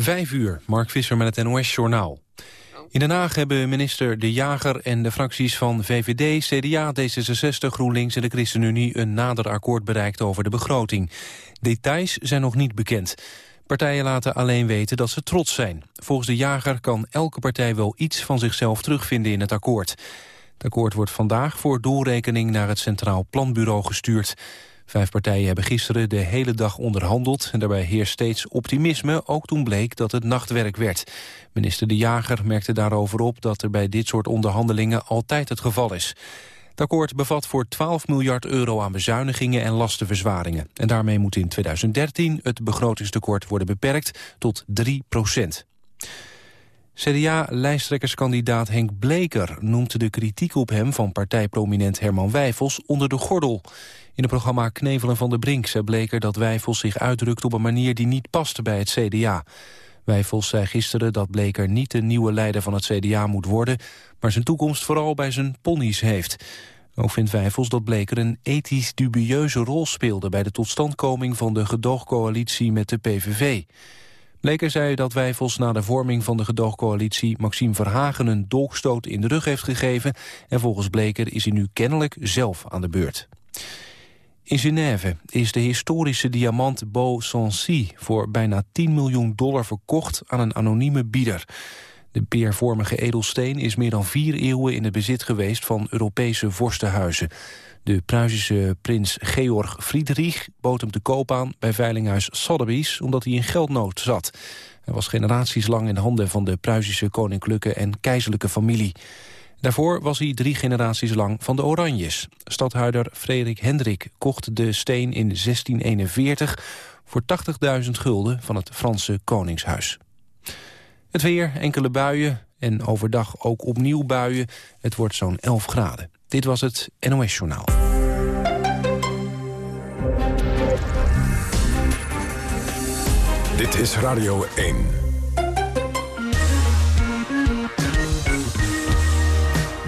Vijf uur, Mark Visser met het NOS-journaal. In Den Haag hebben minister De Jager en de fracties van VVD, CDA, D66, GroenLinks en de ChristenUnie een nader akkoord bereikt over de begroting. Details zijn nog niet bekend. Partijen laten alleen weten dat ze trots zijn. Volgens De Jager kan elke partij wel iets van zichzelf terugvinden in het akkoord. Het akkoord wordt vandaag voor doorrekening naar het Centraal Planbureau gestuurd. Vijf partijen hebben gisteren de hele dag onderhandeld... en daarbij heerst steeds optimisme, ook toen bleek dat het nachtwerk werd. Minister De Jager merkte daarover op dat er bij dit soort onderhandelingen altijd het geval is. Het akkoord bevat voor 12 miljard euro aan bezuinigingen en lastenverzwaringen. En daarmee moet in 2013 het begrotingstekort worden beperkt tot 3 procent. CDA-lijsttrekkerskandidaat Henk Bleker noemt de kritiek op hem van partijprominent Herman Wijfels onder de gordel. In het programma Knevelen van de Brink zei Bleker dat Wijfels zich uitdrukt op een manier die niet paste bij het CDA. Wijfels zei gisteren dat Bleker niet de nieuwe leider van het CDA moet worden, maar zijn toekomst vooral bij zijn ponies heeft. Ook vindt Wijfels dat Bleker een ethisch dubieuze rol speelde bij de totstandkoming van de gedoogcoalitie met de PVV. Bleker zei dat Wijfels na de vorming van de gedoogcoalitie Maxime Verhagen een dolkstoot in de rug heeft gegeven en volgens Bleker is hij nu kennelijk zelf aan de beurt. In Genève is de historische diamant Beau Sancy voor bijna 10 miljoen dollar verkocht aan een anonieme bieder. De peervormige edelsteen is meer dan vier eeuwen in het bezit geweest van Europese vorstenhuizen. De Pruisische prins Georg Friedrich bood hem te koop aan bij veilinghuis Sotheby's omdat hij in geldnood zat. Hij was generaties lang in handen van de Pruisische koninklijke en keizerlijke familie. Daarvoor was hij drie generaties lang van de Oranjes. Stadhouder Frederik Hendrik kocht de steen in 1641 voor 80.000 gulden van het Franse Koningshuis. Het weer, enkele buien en overdag ook opnieuw buien. Het wordt zo'n 11 graden. Dit was het NOS Journaal. Dit is Radio 1.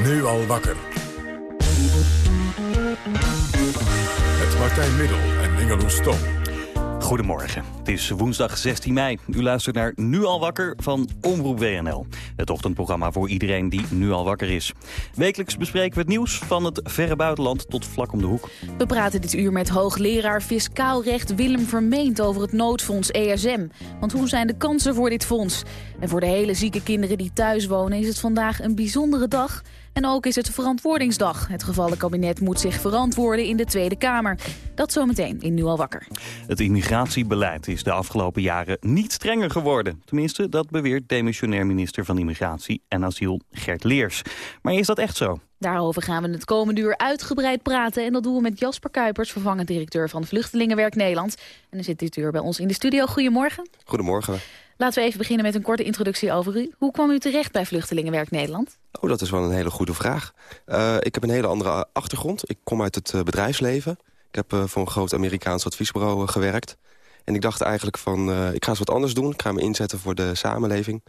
Nu al wakker. Met Martijn Middel en Ingeloes Stom. Goedemorgen. Het is woensdag 16 mei. U luistert naar Nu al wakker van Omroep WNL. Het ochtendprogramma voor iedereen die nu al wakker is. Wekelijks bespreken we het nieuws van het verre buitenland tot vlak om de hoek. We praten dit uur met hoogleraar Fiscaal Recht Willem Vermeend over het noodfonds ESM. Want hoe zijn de kansen voor dit fonds? En voor de hele zieke kinderen die thuis wonen is het vandaag een bijzondere dag... En ook is het verantwoordingsdag. Het gevallen kabinet moet zich verantwoorden in de Tweede Kamer. Dat zometeen in Nu al wakker. Het immigratiebeleid is de afgelopen jaren niet strenger geworden. Tenminste, dat beweert demissionair minister van Immigratie en Asiel Gert Leers. Maar is dat echt zo? Daarover gaan we het komende uur uitgebreid praten. En dat doen we met Jasper Kuipers, vervangend directeur van Vluchtelingenwerk Nederland. En hij zit dit uur bij ons in de studio. Goedemorgen. Goedemorgen. Laten we even beginnen met een korte introductie over u. Hoe kwam u terecht bij Vluchtelingenwerk Nederland? Oh, dat is wel een hele goede vraag. Uh, ik heb een hele andere achtergrond. Ik kom uit het uh, bedrijfsleven. Ik heb uh, voor een groot Amerikaans adviesbureau gewerkt. En ik dacht eigenlijk van, ik ga eens wat anders doen. Ik ga me inzetten voor de samenleving.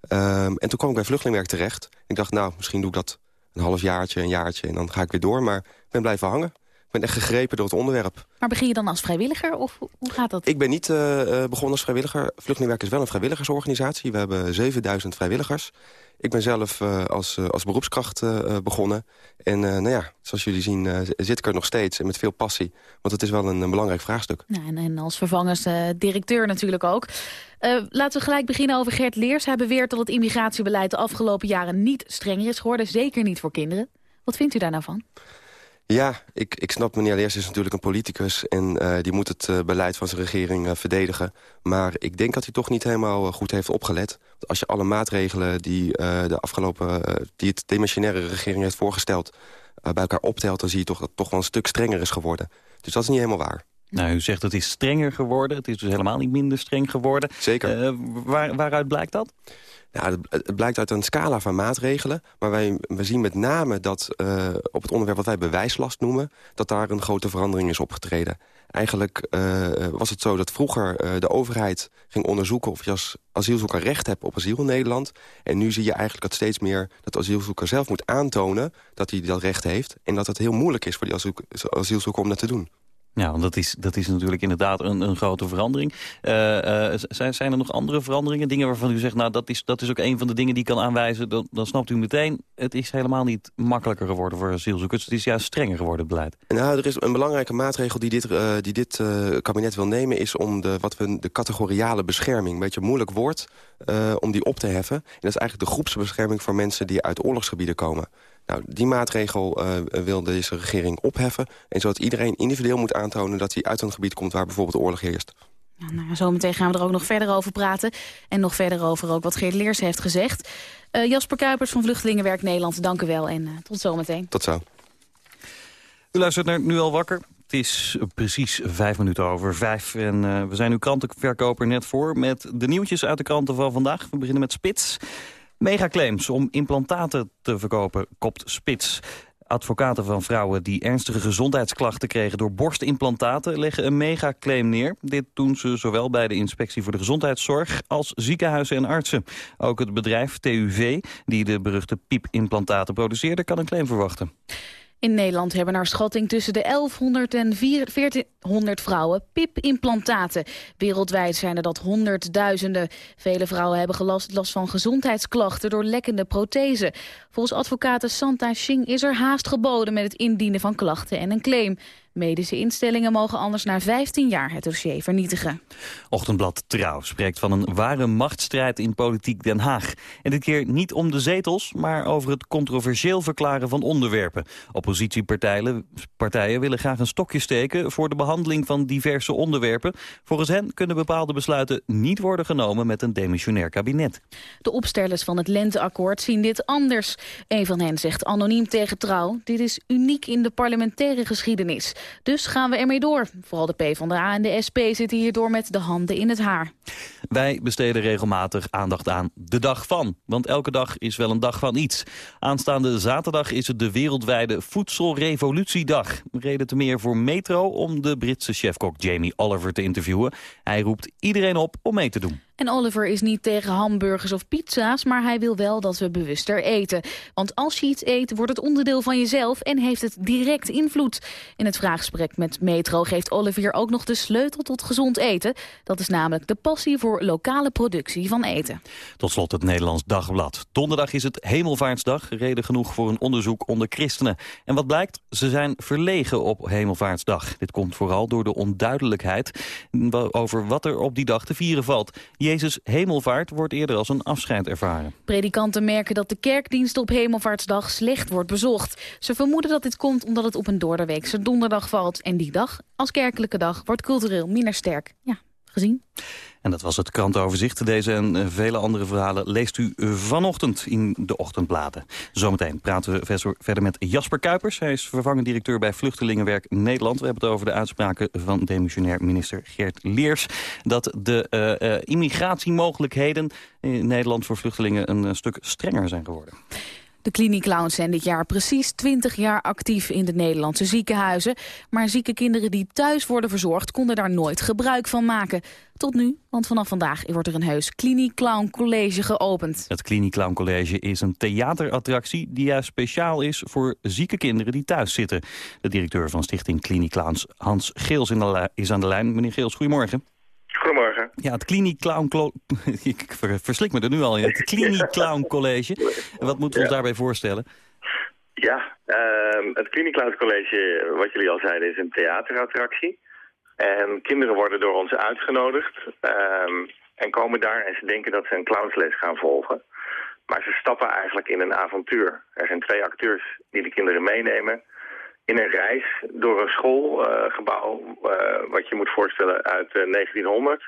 Ehm, en toen kwam ik bij Vluchtelingenwerk terecht. Ik dacht, nou, misschien doe ik dat een half jaartje, een jaartje... en dan ga ik weer door. Maar ik ben blijven hangen. Ben echt gegrepen door het onderwerp. Maar begin je dan als vrijwilliger of hoe gaat dat? Ik ben niet uh, begonnen als vrijwilliger. Vluchtelingenwerk is wel een vrijwilligersorganisatie. We hebben 7000 vrijwilligers. Ik ben zelf uh, als, als beroepskracht begonnen. En nou ja, zoals jullie zien zit ik er nog steeds en met veel passie. Want het is wel een, een belangrijk vraagstuk. En, en als vervangers directeur natuurlijk ook. laten we gelijk beginnen over Gert Leers. Hij beweert dat het immigratiebeleid de afgelopen jaren niet strenger is geworden. Zeker niet voor kinderen. Wat vindt u daar nou van? Ja, ik, ik snap meneer Leers is natuurlijk een politicus... en uh, die moet het uh, beleid van zijn regering uh, verdedigen. Maar ik denk dat hij toch niet helemaal goed heeft opgelet. Als je alle maatregelen die, de afgelopen, die het demissionaire regering heeft voorgesteld... bij elkaar optelt, dan zie je toch dat het toch wel een stuk strenger is geworden. Dus dat is niet helemaal waar. Nou, u zegt het is strenger geworden. Het is dus helemaal niet minder streng geworden. Zeker. Waar, waaruit blijkt dat? Ja, het, blijkt uit een scala van maatregelen. Maar wij, we zien met name dat uh, op het onderwerp wat wij bewijslast noemen... dat daar een grote verandering is opgetreden. Eigenlijk uh, was het zo dat vroeger uh, de overheid ging onderzoeken... of je als asielzoeker recht hebt op asiel in Nederland. En nu zie je eigenlijk dat steeds meer dat de asielzoeker zelf moet aantonen... dat hij dat recht heeft en dat het heel moeilijk is voor die asielzoeker om dat te doen. Ja, want dat is, dat is natuurlijk inderdaad een, een grote verandering. Uh, uh, zijn, zijn er nog andere veranderingen? Dingen waarvan u zegt, nou dat is, dat is ook een van de dingen die kan aanwijzen. Dan, dan snapt u meteen, het is helemaal niet makkelijker geworden voor asielzoekers. Het is juist strenger geworden, het beleid. Nou, er is een belangrijke maatregel die dit, uh, die dit kabinet wil nemen... is om de, wat we de categoriale bescherming, een beetje moeilijk woord... om die op te heffen. En dat is eigenlijk de groepsbescherming voor mensen die uit oorlogsgebieden komen. Nou, die maatregel uh, wil deze regering opheffen. En zodat iedereen individueel moet aantonen dat hij uit een gebied komt waar bijvoorbeeld oorlog heerst. Ja, nou, zometeen gaan we er ook nog verder over praten. En nog verder over ook wat Geert Leers heeft gezegd. Uh, Jasper Kuipers van Vluchtelingenwerk Nederland, dank u wel en uh, tot zometeen. Tot zo. U luistert naar Nu al wakker. Het is precies vijf minuten over vijf. En uh, we zijn uw krantenverkoper net voor met de nieuwtjes uit de kranten van vandaag. We beginnen met Spits. Megaclaims om implantaten te verkopen, kopt Spits. Advocaten van vrouwen die ernstige gezondheidsklachten kregen door borstimplantaten leggen een megaclaim neer. Dit doen ze zowel bij de Inspectie voor de Gezondheidszorg als ziekenhuizen en artsen. Ook het bedrijf TUV, die de beruchte piepimplantaten produceerde, kan een claim verwachten. In Nederland hebben naar schatting tussen de 1100 en 1400 vrouwen PIP-implantaten. Wereldwijd zijn er dat honderdduizenden. Vele vrouwen hebben gelast, last van gezondheidsklachten door lekkende prothesen. Volgens advocaten Santa Xing is er haast geboden met het indienen van klachten en een claim. Medische instellingen mogen anders na 15 jaar het dossier vernietigen. Ochtendblad Trouw spreekt van een ware machtsstrijd in politiek Den Haag. En dit keer niet om de zetels, maar over het controversieel verklaren van onderwerpen. Oppositiepartijen partijen willen graag een stokje steken voor de behandeling van diverse onderwerpen. Volgens hen kunnen bepaalde besluiten niet worden genomen met een demissionair kabinet. De opstellers van het Lenteakkoord zien dit anders. Een van hen zegt anoniem tegen Trouw, dit is uniek in de parlementaire geschiedenis. Dus gaan we ermee door. Vooral de PvdA en de SP zitten hierdoor met de handen in het haar. Wij besteden regelmatig aandacht aan de dag van. Want elke dag is wel een dag van iets. Aanstaande zaterdag is het de wereldwijde Voedselrevolutiedag. Reden te meer voor Metro om de Britse chefkok Jamie Oliver te interviewen. Hij roept iedereen op om mee te doen. En Oliver is niet tegen hamburgers of pizza's, maar hij wil wel dat we bewuster eten. Want als je iets eet, wordt het onderdeel van jezelf en heeft het direct invloed. In het vraaggesprek met Metro geeft Oliver ook nog de sleutel tot gezond eten. Dat is namelijk de passie voor lokale productie van eten. Tot slot het Nederlands Dagblad. Donderdag is het Hemelvaartsdag, reden genoeg voor een onderzoek onder christenen. En wat blijkt? Ze zijn verlegen op Hemelvaartsdag. Dit komt vooral door de onduidelijkheid over wat er op die dag te vieren valt. Jezus hemelvaart wordt eerder als een afscheid ervaren. Predikanten merken dat de kerkdienst op Hemelvaartsdag slecht wordt bezocht. Ze vermoeden dat dit komt omdat het op een doordeweekse donderdag valt. En die dag, als kerkelijke dag, wordt cultureel minder sterk ja, gezien. En dat was het krantenoverzicht. Deze en eh, vele andere verhalen leest u eh, vanochtend in de ochtendbladen. Zometeen praten we verder met Jasper Kuipers. Hij is vervangend directeur bij Vluchtelingenwerk Nederland. We hebben het over de uitspraken van demissionair minister Geert Leers... dat de uh, immigratiemogelijkheden in Nederland voor vluchtelingen een stuk strenger zijn geworden. De klinieclowns zijn dit jaar precies 20 jaar actief in de Nederlandse ziekenhuizen. Maar zieke kinderen die thuis worden verzorgd konden daar nooit gebruik van maken. Tot nu, want vanaf vandaag wordt er een heus Clown College geopend. Het Clown College is een theaterattractie die juist speciaal is voor zieke kinderen die thuis zitten. De directeur van stichting Clowns, Hans Geels, is aan de lijn. Meneer Geels, goedemorgen. Ja, het Clinic Clown... Ik verslik me er nu al in. Het Clinic Clown College. Wat moeten we ons daarbij voorstellen? Ja, uh, het Clinic Clown College, wat jullie al zeiden, is een theaterattractie. En kinderen worden door ons uitgenodigd uh, en komen daar en ze denken dat ze een clownsles gaan volgen. Maar ze stappen eigenlijk in een avontuur. Er zijn twee acteurs die de kinderen meenemen in een reis door een schoolgebouw, uh, wat je moet voorstellen uit 1900.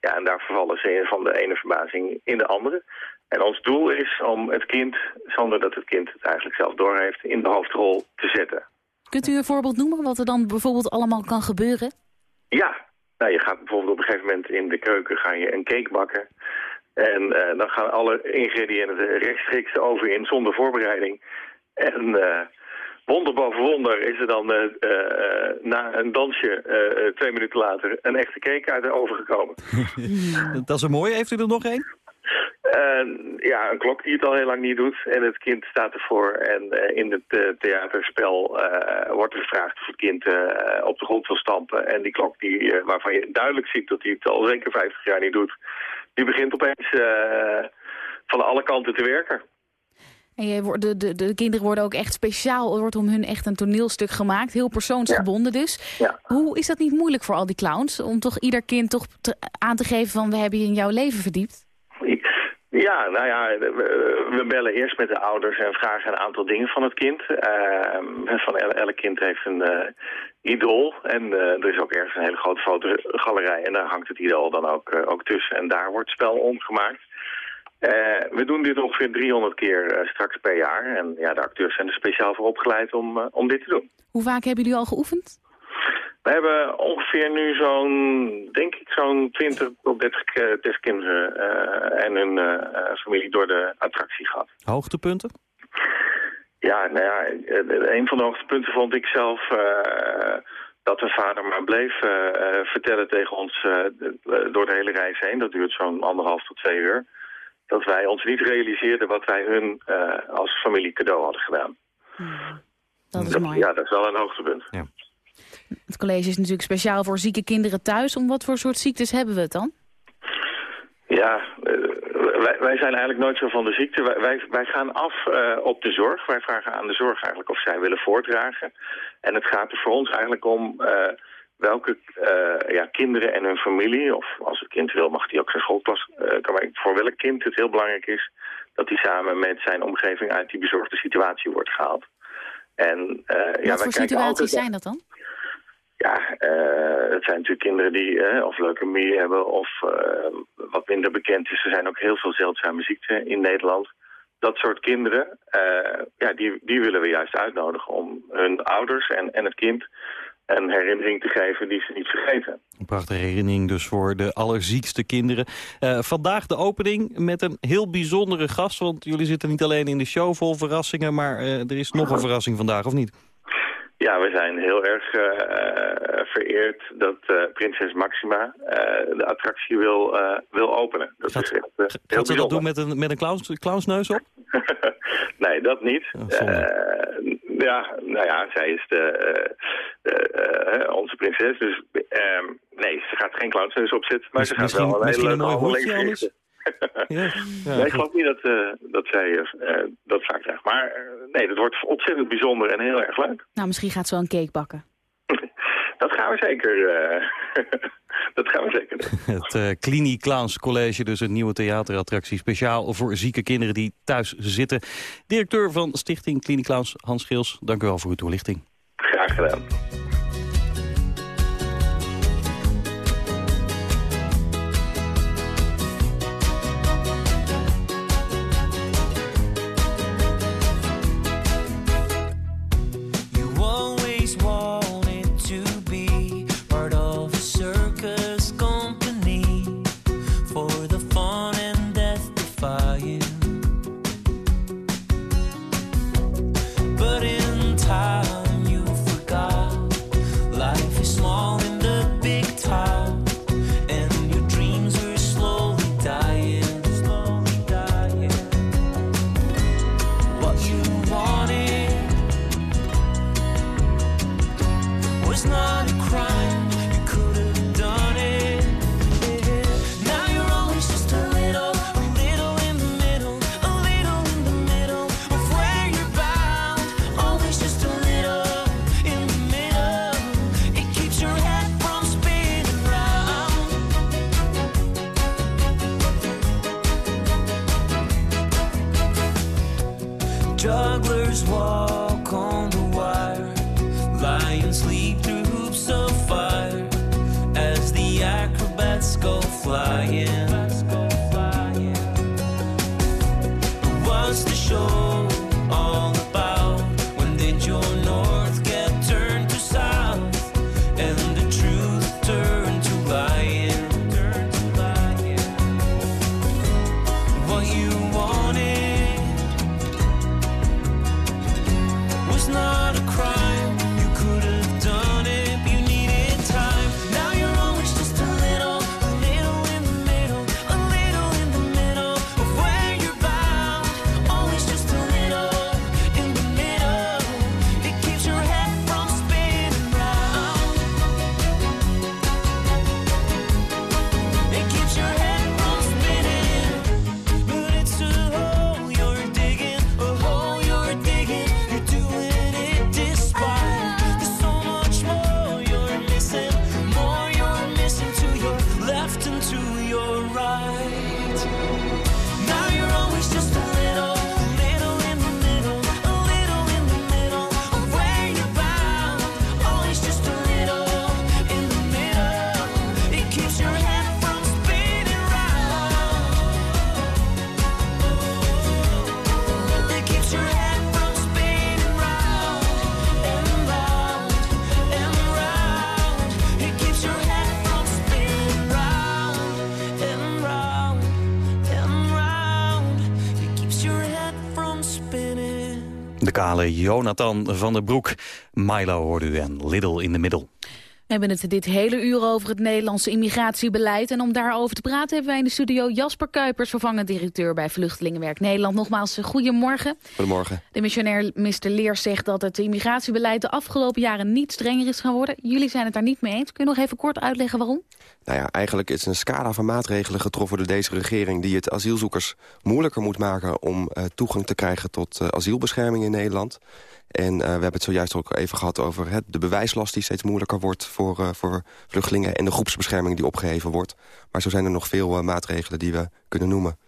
Eh, ja, en daar vervallen ze van de ene verbazing in de andere. En ons doel is om het kind, zonder dat het kind het eigenlijk zelf doorheeft, in de hoofdrol te zetten. Kunt u een voorbeeld noemen wat er dan bijvoorbeeld allemaal kan gebeuren? Ja, nou, je gaat bijvoorbeeld op een gegeven moment in de keuken ga je een cake bakken. En uh, dan gaan alle ingrediënten rechtstreeks over in zonder voorbereiding. En uh, wonder boven wonder is er dan uh, uh, na een dansje uh, twee minuten later een echte cake uit de oven gekomen. dat is een mooie. Heeft u er nog één? ja, een klok die het al heel lang niet doet. En het kind staat ervoor. En in het theaterspel wordt er gevraagd of het kind op de grond wil stampen. En die klok die, waarvan je duidelijk ziet dat hij het al zeker 50 jaar niet doet... die begint opeens van alle kanten te werken. En je, de, de, de kinderen worden ook echt speciaal, er wordt om hun echt een toneelstuk gemaakt. Heel persoonsgebonden dus. Ja. Hoe is dat niet moeilijk voor al die clowns? Om toch ieder kind toch aan te geven van we hebben je in jouw leven verdiept? Ja, nou ja, we, bellen eerst met de ouders en vragen een aantal dingen van het kind. Uh, van elk kind heeft een uh, idool en uh, er is ook ergens een hele grote fotogalerij en daar hangt het idool dan ook, ook tussen. En daar wordt spel omgemaakt. Uh, we doen dit ongeveer 300 keer uh, straks per jaar. En ja, de acteurs zijn er speciaal voor opgeleid om, uh, om dit te doen. Hoe vaak hebben jullie al geoefend? We hebben ongeveer nu zo'n, denk ik, zo'n 20 tot 30 testkinderen en hun familie door de attractie gehad. Hoogtepunten? Ja, nou ja, een van de hoogtepunten vond ik zelf dat de vader maar bleef vertellen tegen ons door de hele reis heen. Dat duurt zo'n anderhalf tot twee uur dat wij ons niet realiseerden wat wij hun uh, als familie cadeau hadden gedaan. Hmm. dat is mooi. Ja, dat is wel een hoogtepunt. Ja. Het college is natuurlijk speciaal voor zieke kinderen thuis. Om wat voor soort ziektes hebben we het dan? Ja, uh, wij, wij, zijn eigenlijk nooit zo van de ziekte. Wij, wij, wij gaan af uh, op de zorg. Wij vragen aan de zorg eigenlijk of zij willen voortdragen. En het gaat er voor ons eigenlijk om welke uh, ja, kinderen en hun familie, of als het kind wil mag hij ook zijn schoolklas, uh, kan voor welk kind het heel belangrijk is dat hij samen met zijn omgeving uit die bezorgde situatie wordt gehaald. En, uh, ja, Wat voor situaties zijn dat dan? Ja, het zijn natuurlijk kinderen die of leukemie hebben of wat minder bekend is. Er zijn ook heel veel zeldzame ziekten in Nederland. Dat soort kinderen, ja, die, die willen we juist uitnodigen om hun ouders en, en het kind een herinnering te geven die ze niet vergeten. Een prachtige herinnering dus voor de allerziekste kinderen. Uh, vandaag de opening met een heel bijzondere gast... want jullie zitten niet alleen in de show vol verrassingen... maar uh, er is nog een verrassing vandaag, of niet? Ja, we zijn heel erg uh, vereerd dat prinses Maxima de attractie wil, wil openen. Dat gaat, is echt, gaat ze dat doen met een, met een clowns, clownsneus op? nee, dat niet. Oh, ja, nou ja, zij is de, uh, uh, onze prinses. Dus ehm, nee, ze gaat geen clownsneus opzetten. Maar ze gaat wel een hele leuke handeling ja, ja, nee, ik geloof niet dat, uh, dat zij uh, dat vaak zegt. Maar uh, nee, dat wordt ontzettend bijzonder en heel erg leuk. Nou, misschien gaat ze wel een cake bakken. Dat gaan we zeker. dat gaan we zeker doen. Het uh, Clini Clowns College, dus een nieuwe theaterattractie... speciaal voor zieke kinderen die thuis zitten. Directeur van Stichting Clini Clowns, Hans Geels, dank u wel voor uw toelichting. Graag gedaan. not Jonathan van der Broek. Milo hoorde en Little in the Middle. We hebben het dit hele uur over het Nederlandse immigratiebeleid. En om daarover te praten hebben wij in de studio Jasper Kuipers... vervangend directeur bij Vluchtelingenwerk Nederland. Nogmaals, goedemorgen. Goedemorgen. De missionair Mr. Leer zegt dat het immigratiebeleid... de afgelopen jaren niet strenger is geworden. Jullie zijn het daar niet mee eens. Kun je nog even kort uitleggen waarom? Nou ja, eigenlijk is een scala van maatregelen getroffen door deze regering... die het asielzoekers moeilijker moet maken om uh, toegang te krijgen tot uh, asielbescherming in Nederland. En uh, we hebben het zojuist ook even gehad over de bewijslast die steeds moeilijker wordt voor, uh, voor vluchtelingen... en de groepsbescherming die opgeheven wordt. Maar zo zijn er nog veel uh, maatregelen die we kunnen noemen.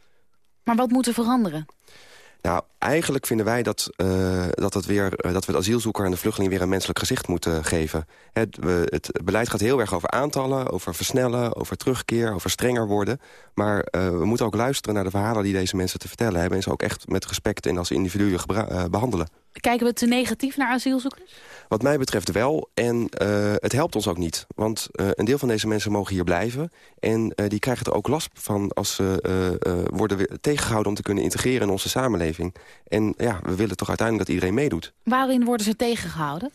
Maar wat moet er veranderen? Nou, eigenlijk vinden wij dat, uh, dat, het weer, uh, dat we de asielzoeker en de vluchteling weer een menselijk gezicht moeten geven. Het, we, het beleid gaat heel erg over aantallen, over versnellen, over terugkeer, over strenger worden. Maar uh, we moeten ook luisteren naar de verhalen die deze mensen te vertellen hebben... en ze ook echt met respect en als individuen behandelen. Kijken we te negatief naar asielzoekers? Wat mij betreft wel. En uh, het helpt ons ook niet. Want uh, een deel van deze mensen mogen hier blijven. En uh, die krijgen er ook last van als ze worden tegengehouden... om te kunnen integreren in onze samenleving. En ja, we willen toch uiteindelijk dat iedereen meedoet. Waarin worden ze tegengehouden?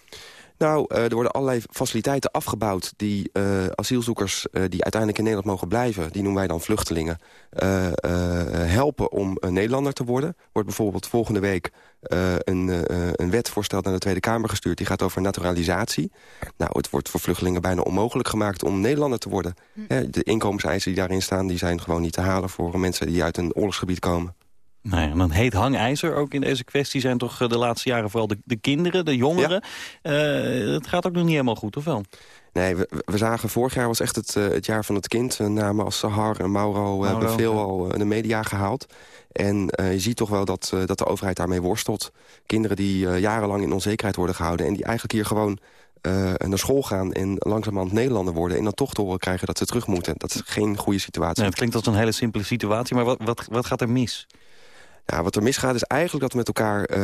Nou, uh, er worden allerlei faciliteiten afgebouwd... die uh, asielzoekers uh, die uiteindelijk in Nederland mogen blijven... die noemen wij dan vluchtelingen... helpen om een Nederlander te worden. Wordt bijvoorbeeld volgende week een, een wet voorsteld naar de Tweede Kamer gestuurd... die gaat over naturalisatie. Nou, het wordt voor vluchtelingen bijna onmogelijk gemaakt om Nederlander te worden. Hm. De inkomenseisen die daarin staan... die zijn gewoon niet te halen voor mensen die uit een oorlogsgebied komen. Nou ja, en dan heet hangijzer ook in deze kwestie zijn toch de laatste jaren vooral de, de kinderen, de jongeren. Ja. Uh, het gaat ook nog niet helemaal goed, of wel? Nee, we, we zagen vorig jaar was echt het, uh, het jaar van het kind. Namen als Sahar en Mauro, Mauro hebben veel al in de media gehaald. En uh, je ziet toch wel dat, uh, dat de overheid daarmee worstelt. Kinderen die jarenlang in onzekerheid worden gehouden... en die eigenlijk hier gewoon naar school gaan en langzamerhand Nederlander worden... en dan toch te horen krijgen dat ze terug moeten. Dat is geen goede situatie. Nee, het klinkt als een hele simpele situatie, maar wat, wat, wat gaat er mis? Ja, wat er misgaat is eigenlijk dat we met elkaar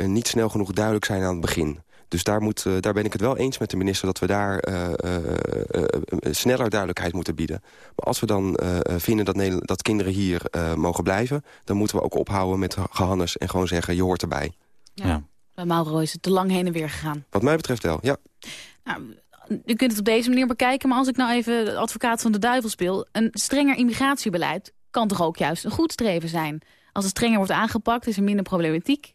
uh, niet snel genoeg duidelijk zijn aan het begin. Dus daar, moet, uh, daar ben ik het wel eens met de minister... dat we daar uh, sneller duidelijkheid moeten bieden. Maar als we dan vinden dat, Nederland, dat kinderen hier mogen blijven... dan moeten we ook ophouden met gehannes en gewoon zeggen... je hoort erbij. Ja. ja. Bij Mauro is het te lang heen en weer gegaan. Wat mij betreft wel, ja. Nou, u kunt het op deze manier bekijken... maar als ik nou even advocaat van de duivel speel... een strenger immigratiebeleid kan toch ook juist een goed streven zijn... Als het strenger wordt aangepakt, is er minder problematiek.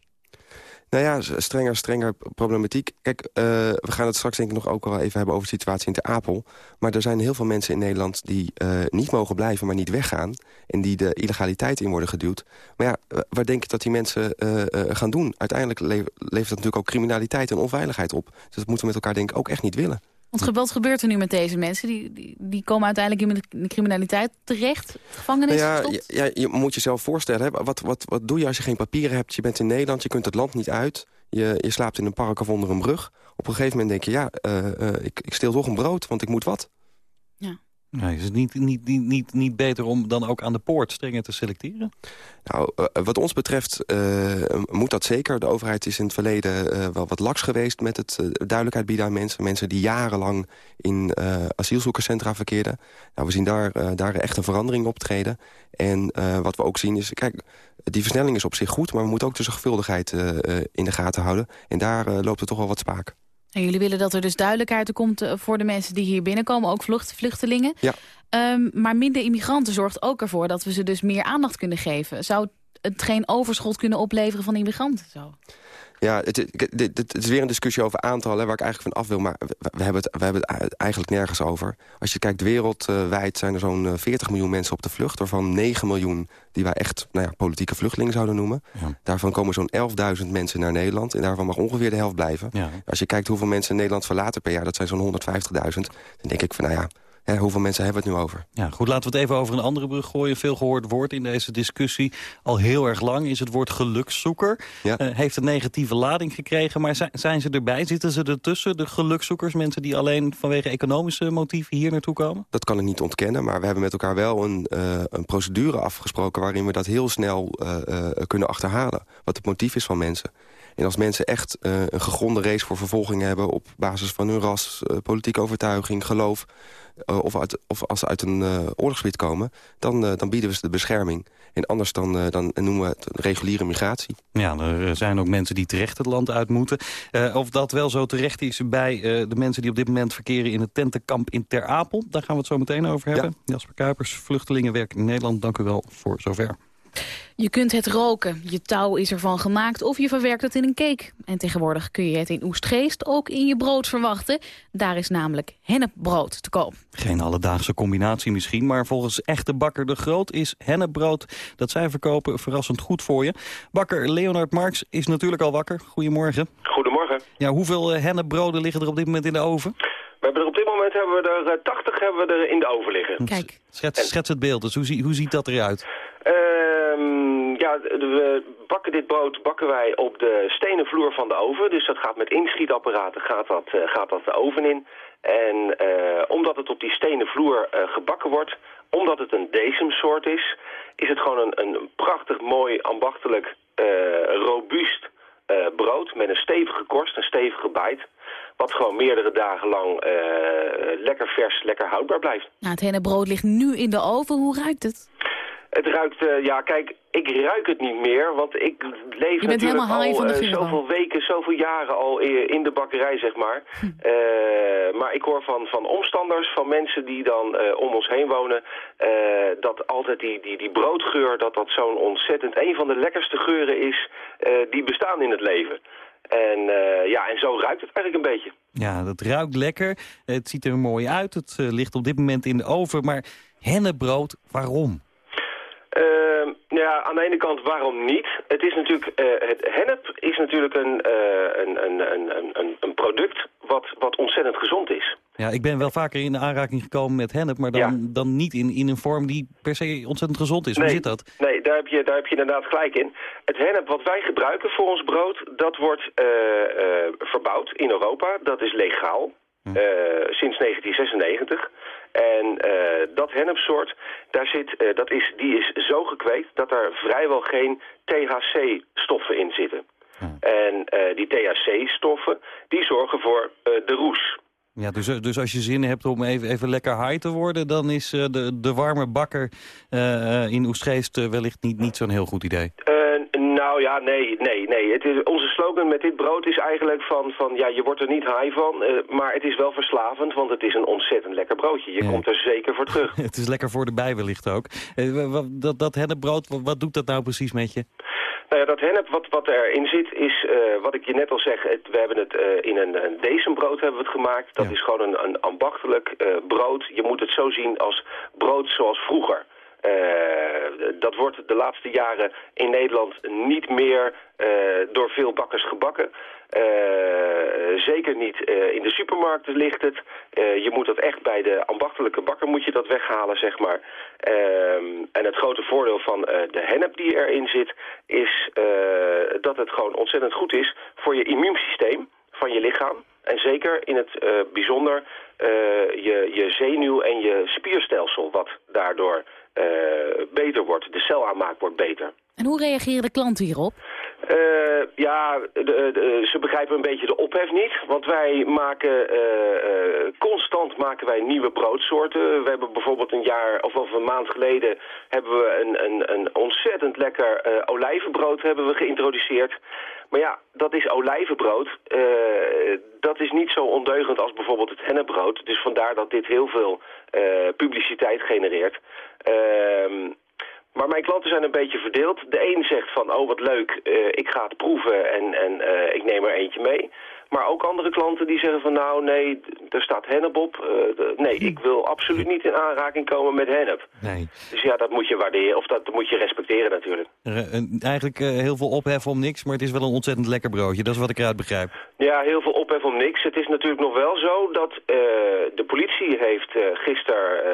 Nou ja, strenger, strenger problematiek. Kijk, uh, we gaan het straks denk ik nog ook wel even hebben over de situatie in Ter Apel. Maar er zijn heel veel mensen in Nederland die uh, niet mogen blijven, maar niet weggaan. En die de illegaliteit in worden geduwd. Maar ja, waar denk je dat die mensen uh, gaan doen? Uiteindelijk levert dat natuurlijk ook criminaliteit en onveiligheid op. Dus dat moeten we met elkaar denk ik ook echt niet willen. Want wat gebeurt er nu met deze mensen? Die, die, die komen uiteindelijk in de criminaliteit terecht? Gevangenis? Ja, ja, je moet jezelf voorstellen. Hè? Wat, wat, wat doe je als je geen papieren hebt? Je bent in Nederland, je kunt het land niet uit. Je, je slaapt in een park of onder een brug. Op een gegeven moment denk je, ja, uh, uh, ik, ik steel toch een brood, want ik moet wat. Nee, is het niet, niet, niet, niet, niet beter om dan ook aan de poort strenger te selecteren? Nou, uh, wat ons betreft uh, moet dat zeker. De overheid is in het verleden uh, wel wat laks geweest met het duidelijkheid bieden aan mensen. Mensen die jarenlang in asielzoekerscentra verkeerden. Nou, we zien daar, daar echt een verandering optreden. En wat we ook zien is, kijk, die versnelling is op zich goed... maar we moeten ook de zorgvuldigheid in de gaten houden. En daar loopt er toch wel wat spaak. En jullie willen dat er dus duidelijkheid komt voor de mensen die hier binnenkomen, ook vlucht, vluchtelingen. Ja. Um, maar minder immigranten zorgt ook ervoor dat we ze dus meer aandacht kunnen geven. Zou het geen overschot kunnen opleveren van immigranten? Zo? Ja, het, het, het, is weer een discussie over aantallen waar ik eigenlijk van af wil. Maar we, hebben, het, we hebben het eigenlijk nergens over. Als je kijkt wereldwijd zijn er zo'n 40 eh, miljoen mensen op de vlucht. Waarvan 9 miljoen die wij echt nou ja, politieke vluchtelingen zouden noemen. Ja. Daarvan komen zo'n 11.000 mensen naar Nederland. En daarvan mag ongeveer de helft blijven. Ja. Als je kijkt hoeveel mensen Nederland verlaten per jaar, dat zijn zo'n 150.000. Dan denk ik van nou ja, Hè, hoeveel mensen hebben we het nu over? Ja, goed, laten we het even over een andere brug gooien. Veel gehoord woord in deze discussie. Al heel erg lang is het woord gelukszoeker. Ja. Eh, heeft een negatieve lading gekregen, maar zijn, ze erbij? Zitten ze ertussen, de gelukszoekers? Mensen die alleen vanwege economische motieven hier naartoe komen? Dat kan ik niet ontkennen, maar we hebben met elkaar wel een, eh, een procedure afgesproken... waarin we dat heel snel eh, kunnen achterhalen. Wat het motief is van mensen. En als mensen echt eh, een gegronde race voor vervolging hebben... op basis van hun ras, eh, politieke overtuiging, geloof... eh, of, uit, of als ze uit een oorlogsgebied komen... Dan, dan bieden we ze de bescherming. En anders dan, dan noemen we het reguliere migratie. Ja, er zijn ook mensen die terecht het land uit moeten. Of dat wel zo terecht is bij de mensen die op dit moment verkeren... in het tentenkamp in Ter Apel. Daar gaan we het zo meteen over hebben. Jasper Kuipers, Vluchtelingenwerk in Nederland. Dank u wel voor zover. Je kunt het roken, je touw is ervan gemaakt of je verwerkt het in een cake. En tegenwoordig kun je het in Oestgeest ook in je brood verwachten. Daar is namelijk hennepbrood te koop. Geen alledaagse combinatie misschien, maar volgens echte bakker De Groot is hennepbrood dat zij verkopen verrassend goed voor je. Bakker Leonard Marx is natuurlijk al wakker. Goedemorgen. Goedemorgen. Ja, hoeveel eh, hennepbroden liggen er op dit moment in de oven? We hebben er op dit moment hebben we er eh, 80 hebben we er in de oven liggen. Kijk, Schets, schets het beeld, dus hoe, zie- hoe ziet dat eruit? We bakken dit brood bakken wij op de stenen vloer van de oven. Dus dat gaat met inschietapparaten gaat dat, eh, gaat dat de oven in. En eh, omdat het op die stenen vloer eh, gebakken wordt, omdat het een decemsoort is, is het gewoon een, een prachtig mooi ambachtelijk robuust brood met een stevige korst, een stevige bijt. Wat gewoon meerdere dagen lang lekker vers, lekker houdbaar blijft. nou, het hennepbrood ligt nu in de oven. Hoe ruikt het? Het ruikt, eh, ja kijk, ik ruik het niet meer, want ik leef bent natuurlijk al al. zoveel weken, zoveel jaren al in de bakkerij, zeg maar. Hm. Eh, maar ik hoor van, van omstanders, van mensen die dan eh, om ons heen wonen, eh, dat altijd die, die, die broodgeur, dat dat zo'n ontzettend, een van de lekkerste geuren is eh, die bestaan in het leven. En eh, ja, en zo ruikt het eigenlijk een beetje. Ja, dat ruikt lekker. Het ziet er mooi uit. Het ligt op dit moment in de oven. Maar hennepbrood, waarom? Ja, aan de ene kant waarom niet? Het is natuurlijk, eh, het hennep is natuurlijk een, eh, een, een, een, een- een, product wat, wat ontzettend gezond is. Ja, ik ben wel vaker in aanraking gekomen met hennep, maar dan, Ja. dan niet in, in een vorm die per se ontzettend gezond is. Hoe zit dat? Nee, daar heb, je, daar heb je inderdaad gelijk in. Het hennep wat wij gebruiken voor ons brood, dat wordt eh, verbouwd in Europa. Dat is legaal, Hm. sinds 1996. En eh, dat hennepsoort, daar zit, eh, dat is, die is zo gekweekt dat er vrijwel geen THC-stoffen in zitten. En eh, die THC-stoffen, die zorgen voor de roes. Ja, dus, dus als je zin hebt om even, even lekker high te worden... dan is de, de warme bakker eh, in Oestgeest wellicht niet, niet zo'n heel goed idee. Nou ja, nee, nee, nee. Het is, onze slogan met dit brood is eigenlijk van, van ja, je wordt er niet high van, eh, maar het is wel verslavend, want het is een ontzettend lekker broodje. Je Ja. komt er zeker voor terug. Het is lekker voor de bij wellicht ook. Eh, dat, dat hennepbrood, wa- wat doet dat nou precies met je? Nou ja, dat hennep wat, wat erin zit is, eh, wat ik je net al zeg, het, we hebben het in een, een decembrood hebben we het gemaakt. Dat Ja. is gewoon een, een ambachtelijk brood. Je moet het zo zien als brood zoals vroeger. Eh, dat wordt de laatste jaren in Nederland niet meer eh, door veel bakkers gebakken. Eh, zeker niet in de supermarkten ligt het. Je moet dat echt bij de ambachtelijke bakker moet je dat weghalen, zeg maar. Ehm, en het grote voordeel van de hennep die erin zit... is dat het gewoon ontzettend goed is voor je immuunsysteem van je lichaam. En zeker in het bijzonder je, je zenuw- en je spierstelsel... wat daardoor beter wordt. De celaanmaak wordt beter. En hoe reageren de klanten hierop? Eh, ja, de, de- ze begrijpen een beetje de ophef niet. Want wij maken eh, eh, constant maken wij nieuwe broodsoorten. We hebben bijvoorbeeld een jaar of, of een maand geleden hebben we een, een, een ontzettend lekker eh, olijvenbrood hebben we geïntroduceerd. Maar ja, dat is olijvenbrood. Eh, dat is niet zo ondeugend als bijvoorbeeld het hennepbrood. Dus vandaar dat dit heel veel eh, publiciteit genereert. Ehm maar mijn klanten zijn een beetje verdeeld. De een zegt van, oh wat leuk, eh, ik ga het proeven en, en eh, ik neem er eentje mee. Maar ook andere klanten die zeggen van nou nee, er staat hennep op. Uh, nee, ik wil absoluut niet in aanraking komen met hennep. Nee. Dus ja, dat moet je waarderen of dat moet je respecteren natuurlijk. eigenlijk heel veel ophef om niks, maar het is wel een ontzettend lekker broodje. Dat is wat ik eruit begrijp. Ja, heel veel ophef om niks. Het is natuurlijk nog wel zo dat de politie heeft gisteren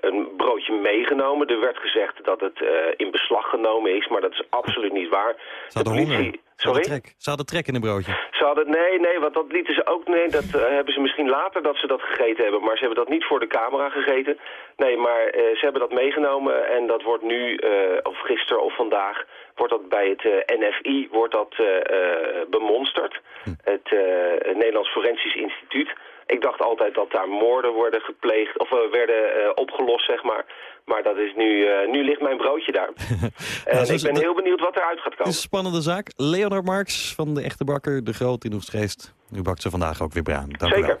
een broodje meegenomen. Er werd gezegd dat het in beslag genomen is, maar dat is absoluut niet waar. de politie... Sorry? Ze hadden, trek. ze trek in een broodje. Ze hadden, nee, nee, want dat lieten ze ook, nee, dat uh, hebben ze misschien later dat ze dat gegeten hebben, maar ze hebben dat niet voor de camera gegeten. Nee, maar uh, ze hebben dat meegenomen en dat wordt nu, uh, of gisteren of vandaag, wordt dat bij het NFI, wordt dat bemonsterd. Hm. Het Nederlands Forensisch Instituut. Ik dacht altijd dat daar moorden worden gepleegd, of werden opgelost, zeg maar. Maar dat is nu, uh, nu ligt mijn broodje daar. en nou, ik ben heel benieuwd wat eruit gaat komen. Is een spannende zaak. Leonard Marx van de Echte Bakker, de Groot in Oestgeest. U bakt ze vandaag ook weer bruin. Dank Zeker.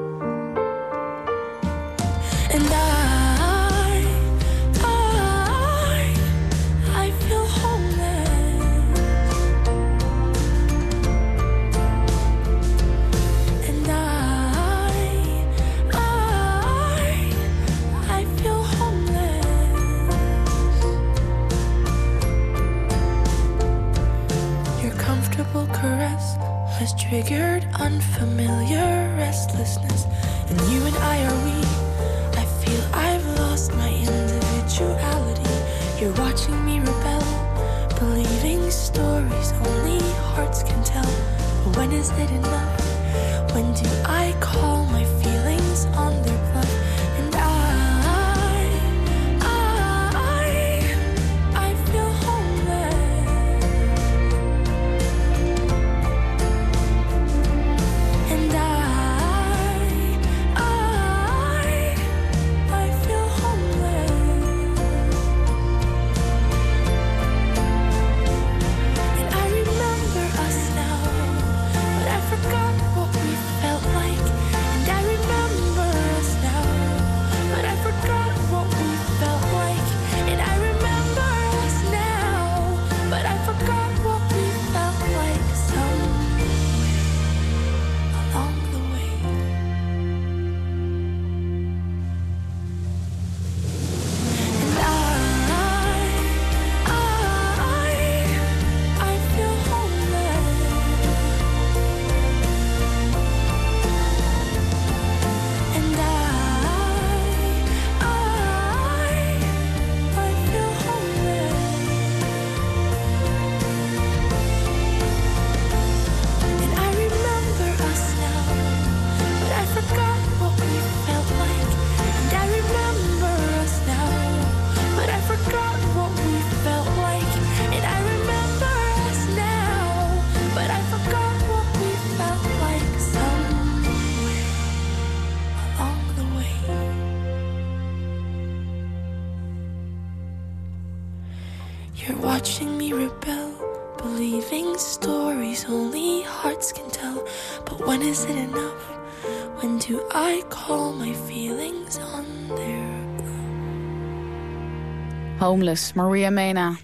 Homeless, Maria Mena.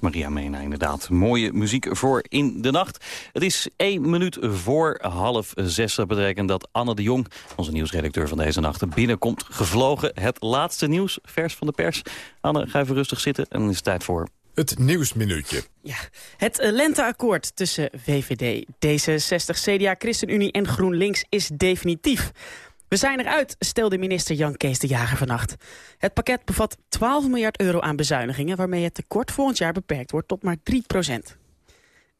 Maria Mena, inderdaad. Mooie muziek voor in de nacht. Het is één minuut voor half zes. Dat betekent dat Anne de Jong, onze nieuwsredacteur van deze nacht, binnenkomt gevlogen. Het laatste nieuws, vers van de pers. Anne, ga even rustig zitten en dan is het tijd voor... Het Nieuwsminuutje. Ja, het lenteakkoord tussen VVD, D66, CDA, ChristenUnie en GroenLinks is definitief. We zijn eruit, stelde minister Jan Kees de Jager vannacht. Het pakket bevat 12 miljard euro aan bezuinigingen... waarmee het tekort volgend jaar beperkt wordt tot maar 3 procent.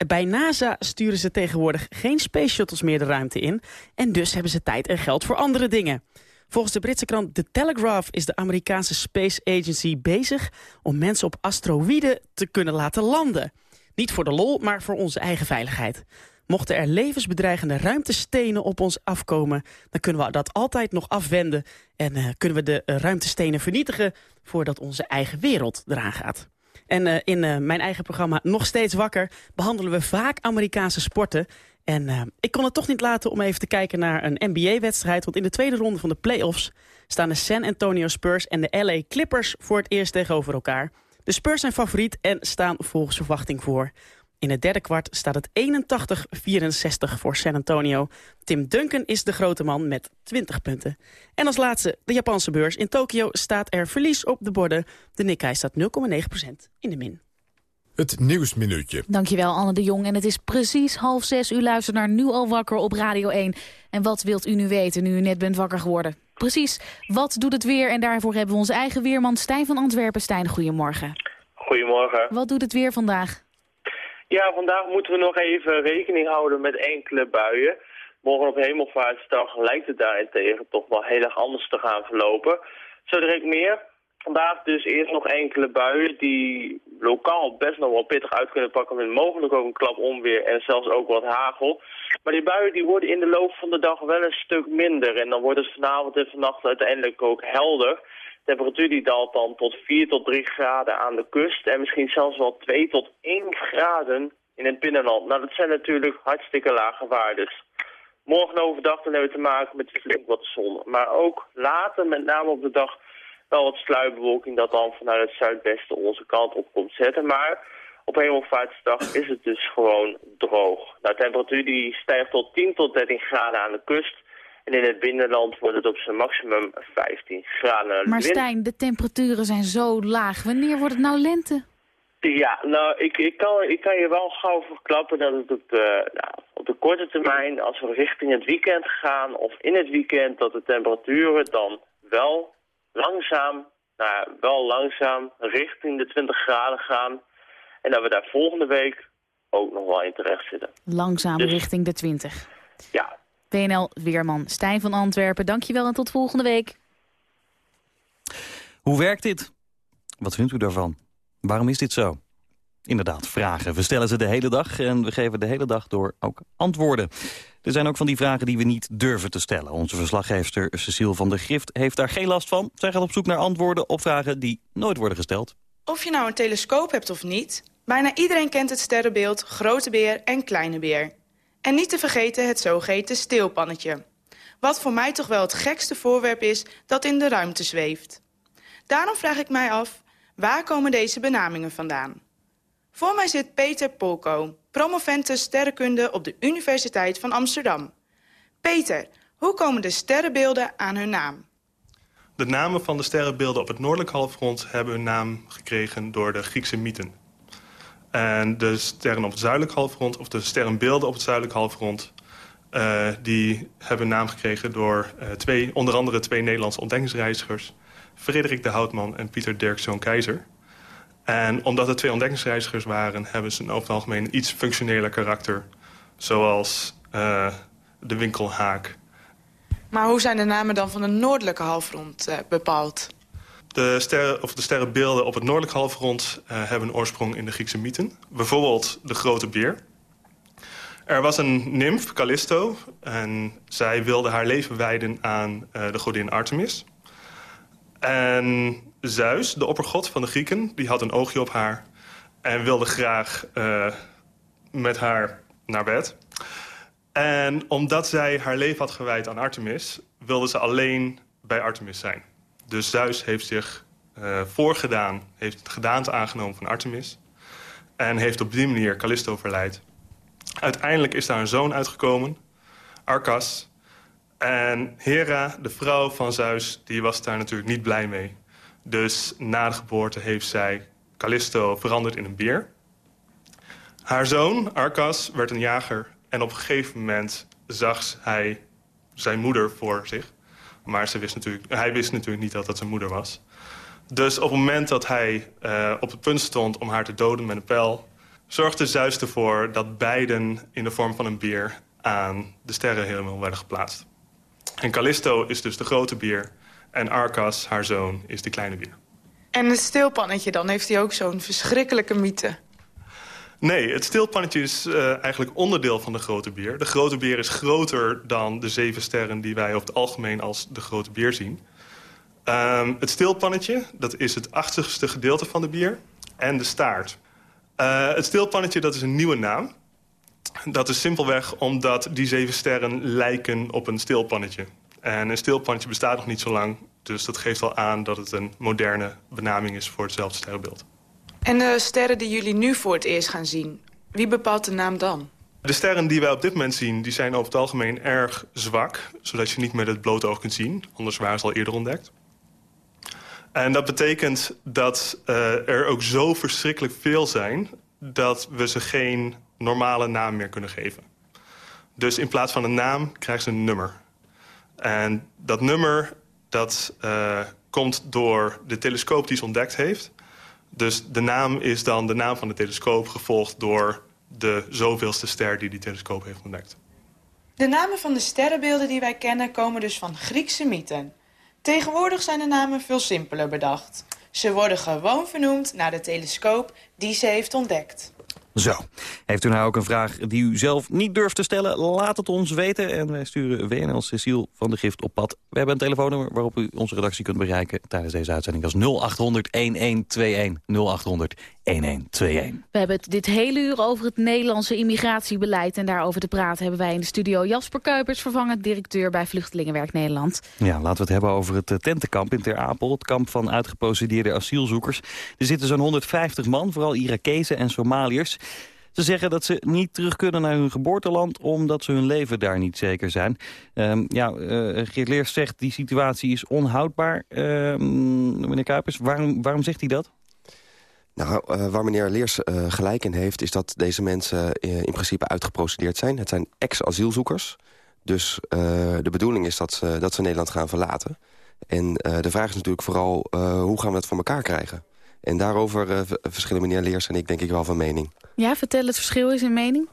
Bij NASA sturen ze tegenwoordig geen space shuttles meer de ruimte in... en dus hebben ze tijd en geld voor andere dingen. Volgens de Britse krant The Telegraph is de Amerikaanse Space Agency bezig... om mensen op asteroïden te kunnen laten landen. Niet voor de lol, maar voor onze eigen veiligheid. Mochten er levensbedreigende ruimtestenen op ons afkomen... dan kunnen we dat altijd nog afwenden... en uh, kunnen we de uh, ruimtestenen vernietigen... voordat onze eigen wereld eraan gaat. En uh, in mijn eigen programma Nog Steeds Wakker... behandelen we vaak Amerikaanse sporten... En ik kon het toch niet laten om even te kijken naar een NBA-wedstrijd... want in de tweede ronde van de playoffs staan de San Antonio Spurs en de LA Clippers voor het eerst tegenover elkaar. De Spurs zijn favoriet en staan volgens verwachting voor. In het derde kwart staat het 81-64 voor San Antonio. Tim Duncan is de grote man met 20 punten. En als laatste de Japanse beurs. In Tokio staat er verlies op de borden. De Nikkei staat 0,9% in de min. Het Nieuwsminuutje. Dankjewel Anne de Jong. En het is precies half zes. U luistert naar Nu al wakker op Radio 1. En wat wilt u nu weten nu u net bent wakker geworden? Precies, wat doet het weer? En daarvoor hebben we onze eigen weerman Stijn van Antwerpen. Stijn, goedemorgen. Goedemorgen. Wat doet het weer vandaag? Ja, vandaag moeten we nog even rekening houden met enkele buien. Morgen op Hemelvaartsdag lijkt het daarentegen toch wel heel erg anders te gaan verlopen. Zo direct meer. Vandaag dus eerst nog enkele buien die lokaal best nog wel pittig uit kunnen pakken met mogelijk ook een klap onweer en zelfs ook wat hagel. Maar die buien die worden in de loop van de dag wel een stuk minder en dan wordt het vanavond en vannacht uiteindelijk ook helder. Temperatuur die daalt dan tot 4 tot 3 graden aan de kust en misschien zelfs wel 2 tot 1 graden in het binnenland. Nou, dat zijn natuurlijk hartstikke lage waardes. Morgen overdag dan hebben we te maken met flink wat zon. Maar ook later, met name op de dag wel wat sluierbewolking dat dan vanuit het zuidwesten onze kant op komt zetten. Maar op hemelvaartsdag is het dus gewoon droog. Nou, de temperatuur die stijgt tot 10 tot 13 graden aan de kust. En in het binnenland wordt het op zijn maximum 15 graden. Maar Stijn, de temperaturen zijn zo laag. Wanneer wordt het nou lente? Ja, nou, ik, ik, kan, ik kan je wel gauw verklappen dat het op, uh, nou, op de korte termijn, als we richting het weekend gaan, of in het weekend, dat de temperaturen dan wel langzaam, nou wel langzaam, richting de 20 graden gaan. En dat we daar volgende week ook nog wel in terecht zitten. Langzaam dus, richting de 20. Ja. WNL Weerman Stijn van Antwerpen, dankjewel en tot volgende week. Hoe werkt dit? Wat vindt u daarvan? Waarom is dit zo? Inderdaad, vragen. We stellen ze de hele dag en we geven de hele dag door ook antwoorden. Er zijn ook van die vragen die we niet durven te stellen. Onze verslaggever Cecile van der Grift heeft daar geen last van. Zij gaat op zoek naar antwoorden op vragen die nooit worden gesteld. Of je nou een telescoop hebt of niet... bijna iedereen kent het sterrenbeeld Grote Beer en Kleine Beer. En niet te vergeten het zogeheten steelpannetje. Wat voor mij toch wel het gekste voorwerp is dat in de ruimte zweeft. Daarom vraag ik mij af, waar komen deze benamingen vandaan? Voor mij zit Peter Polko, promoventus sterrenkunde op de Universiteit van Amsterdam. Peter, hoe komen de sterrenbeelden aan hun naam? De namen van de sterrenbeelden op het noordelijk halfrond hebben hun naam gekregen door de Griekse mythen. En de sterren op het zuidelijk halfrond, of de sterrenbeelden op het zuidelijk halfrond... Uh, die hebben naam gekregen door uh, twee, onder andere twee Nederlandse ontdekkingsreizigers... Frederik de Houtman en Pieter Dirkszoon Keizer... En omdat het twee ontdekkingsreizigers waren... hebben ze over het algemeen een iets functioneler karakter. Zoals uh, de winkelhaak. Maar hoe zijn de namen dan van de noordelijke halfrond bepaald? De, sterren, of de sterrenbeelden op het noordelijk halfrond uh, hebben een oorsprong in de Griekse mythen. Bijvoorbeeld de grote beer. Er was een nimf, Callisto, en zij wilde haar leven wijden aan de godin Artemis. En Zeus, de oppergod van de Grieken, die had een oogje op haar... en wilde graag uh, met haar naar bed. En omdat zij haar leven had gewijd aan Artemis... wilde ze alleen bij Artemis zijn. Dus Zeus heeft zich uh, voorgedaan, heeft het gedaante aangenomen van Artemis... en heeft op die manier Callisto verleid. Uiteindelijk is daar een zoon uitgekomen, Arcas... En Hera, de vrouw van Zeus, die was daar natuurlijk niet blij mee. Dus na de geboorte heeft zij Callisto veranderd in een beer. Haar zoon, Arcas, werd een jager. En op een gegeven moment zag hij zijn moeder voor zich. Maar ze wist natuurlijk, hij wist natuurlijk niet dat dat zijn moeder was. Dus op het moment dat hij uh, op het punt stond om haar te doden met een pijl... zorgde Zeus ervoor dat beiden in de vorm van een beer aan de sterrenhemel werden geplaatst. En Callisto is dus de grote beer en Arcas, haar zoon, is de kleine beer. En het steelpannetje dan, heeft hij ook zo'n verschrikkelijke mythe? Nee, het stilpannetje is uh, eigenlijk onderdeel van de grote beer. De grote beer is groter dan de zeven sterren die wij over het algemeen als de grote beer zien. Um, het stilpannetje, dat is het achterste gedeelte van de bier. En de staart. Uh, het stilpannetje, dat is een nieuwe naam. Dat is simpelweg omdat die zeven sterren lijken op een stilpannetje. En een stilpannetje bestaat nog niet zo lang. Dus dat geeft al aan dat het een moderne benaming is voor hetzelfde sterrenbeeld. En de sterren die jullie nu voor het eerst gaan zien, wie bepaalt de naam dan? De sterren die wij op dit moment zien, die zijn over het algemeen erg zwak. Zodat je niet met het blote oog kunt zien. Anders waren ze al eerder ontdekt. En dat betekent dat uh, er ook zo verschrikkelijk veel zijn... dat we ze geen normale naam meer kunnen geven. Dus in plaats van een naam krijgen ze een nummer. En dat nummer dat, uh, komt door de telescoop die ze ontdekt heeft. Dus de naam is dan de naam van de telescoop... gevolgd door de zoveelste ster die die telescoop heeft ontdekt. De namen van de sterrenbeelden die wij kennen komen dus van Griekse mythen. Tegenwoordig zijn de namen veel simpeler bedacht. Ze worden gewoon vernoemd naar de telescoop die ze heeft ontdekt. Zo. Heeft u nou ook een vraag die u zelf niet durft te stellen? Laat het ons weten. En wij sturen WNL Cecile van de Gift op pad. We hebben een telefoonnummer waarop u onze redactie kunt bereiken... tijdens deze uitzending. Dat is 0800-1121. 0800 1121. We hebben het dit hele uur over het Nederlandse immigratiebeleid. En daarover te praten hebben wij in de studio Jasper Kuipers... vervangend directeur bij Vluchtelingenwerk Nederland. Ja, laten we het hebben over het eh, tentenkamp in Ter Apel. Het kamp van uitgeprocedeerde asielzoekers. Er zitten zo'n 150 man, vooral Irakezen en Somaliërs. Ze zeggen dat ze niet terug kunnen naar hun geboorteland... omdat ze hun leven daar niet zeker zijn. Um, ja, uh, Geert Leers zegt die situatie is onhoudbaar. Uh, meneer Kuipers, waarom, waarom zegt hij dat? Nou, uh, waar meneer Leers uh, gelijk in heeft... is dat deze mensen in principe uitgeprocedeerd zijn. Het zijn ex-asielzoekers. Dus de bedoeling is dat ze, dat ze Nederland gaan verlaten. En de vraag is natuurlijk vooral... hoe gaan we dat voor elkaar krijgen? En daarover verschillen meneer Leers en ik denk ik wel van mening. Ja, vertel het verschil is in mening.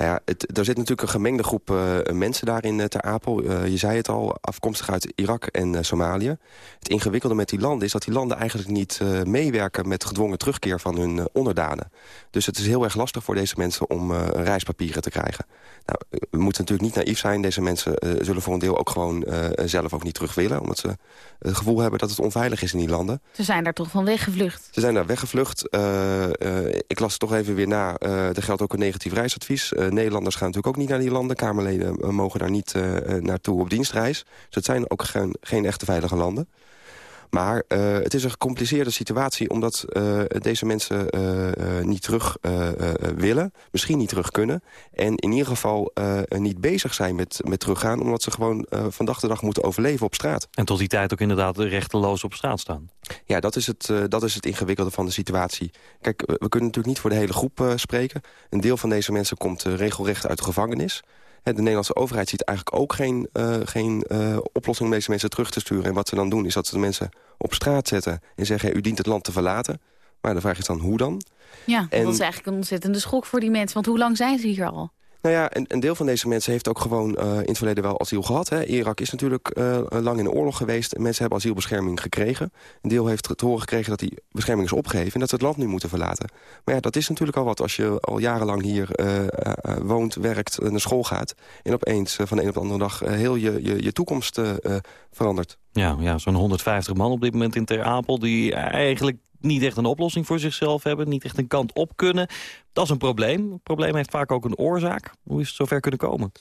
Nou ja, het, er zit natuurlijk een gemengde groep uh, mensen daar in uh, Ter Apel. Uh, je zei het al, afkomstig uit Irak en Somalië. Het ingewikkelde met die landen is dat die landen eigenlijk niet meewerken... met gedwongen terugkeer van hun onderdanen. Dus het is heel erg lastig voor deze mensen om reispapieren te krijgen. Nou, we moeten natuurlijk niet naïef zijn. Deze mensen zullen voor een deel ook gewoon zelf ook niet terug willen. Omdat ze het gevoel hebben dat het onveilig is in die landen. Ze zijn daar toch van weggevlucht? Ze zijn daar weggevlucht. ik las het toch even weer na. er geldt ook een negatief reisadvies Nederlanders gaan natuurlijk ook niet naar die landen. Kamerleden uh, mogen daar niet uh, naartoe op dienstreis. Dus het zijn ook geen, geen echte veilige landen. Maar uh, het is een gecompliceerde situatie omdat uh, deze mensen uh, niet terug willen. Misschien niet terug kunnen. En in ieder geval niet bezig zijn met, met teruggaan. Omdat ze gewoon van dag tot dag moeten overleven op straat. En tot die tijd ook inderdaad rechteloos op straat staan. Ja, dat is het, dat is het ingewikkelde van de situatie. Kijk, we kunnen natuurlijk niet voor de hele groep spreken. Een deel van deze mensen komt regelrecht uit de gevangenis. De Nederlandse overheid ziet eigenlijk ook geen, uh, geen uh, oplossing om deze mensen terug te sturen. En wat ze dan doen is dat ze de mensen op straat zetten en zeggen... u dient het land te verlaten. Maar de vraag is dan hoe dan? Ja, en... dat is eigenlijk een ontzettende schok voor die mensen. Want hoe lang zijn ze hier al? Nou ja, een, een, deel van deze mensen heeft ook gewoon uh, in het verleden wel asiel gehad. Hè. Irak is natuurlijk uh, lang in oorlog geweest. Mensen hebben asielbescherming gekregen. Een deel heeft te horen gekregen dat die bescherming is opgegeven... en dat ze het land nu moeten verlaten. Maar ja, dat is natuurlijk al wat als je al jarenlang hier woont, werkt, naar school gaat... en opeens van de een op de andere dag heel je, je, je toekomst verandert. Ja, ja zo'n 150 man op dit moment in Ter Apel... die eigenlijk niet echt een oplossing voor zichzelf hebben. Niet echt een kant op kunnen. Dat is een probleem. Het probleem heeft vaak ook een oorzaak. Hoe is het zover kunnen komen?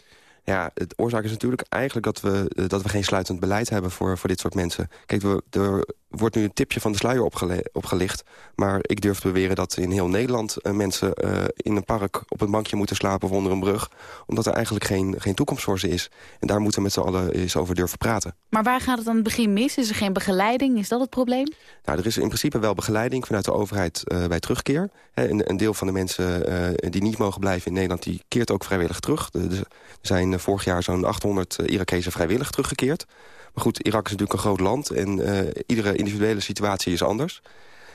Ja, het oorzaak is natuurlijk eigenlijk dat we, eh, dat we geen sluitend beleid hebben voor, voor dit soort mensen. Kijk, we, er wordt nu een tipje van de sluier opgelicht. Maar ik durf te beweren dat in heel Nederland uh, mensen uh, in een park op een bankje moeten slapen of onder een brug. Omdat er eigenlijk geen, geen toekomst voor ze is. En daar moeten we met z'n allen eens over durven praten. Maar waar gaat het aan het begin mis? Is er geen begeleiding? Is dat het probleem? Nou, er is in principe wel begeleiding vanuit de overheid uh, bij terugkeer. He, een, een, deel van de mensen die niet mogen blijven in Nederland, die keert ook vrijwillig terug. er zijn vorig jaar zo'n 800 Irakezen vrijwillig teruggekeerd. Maar goed, Irak is natuurlijk een groot land en uh, iedere individuele situatie is anders.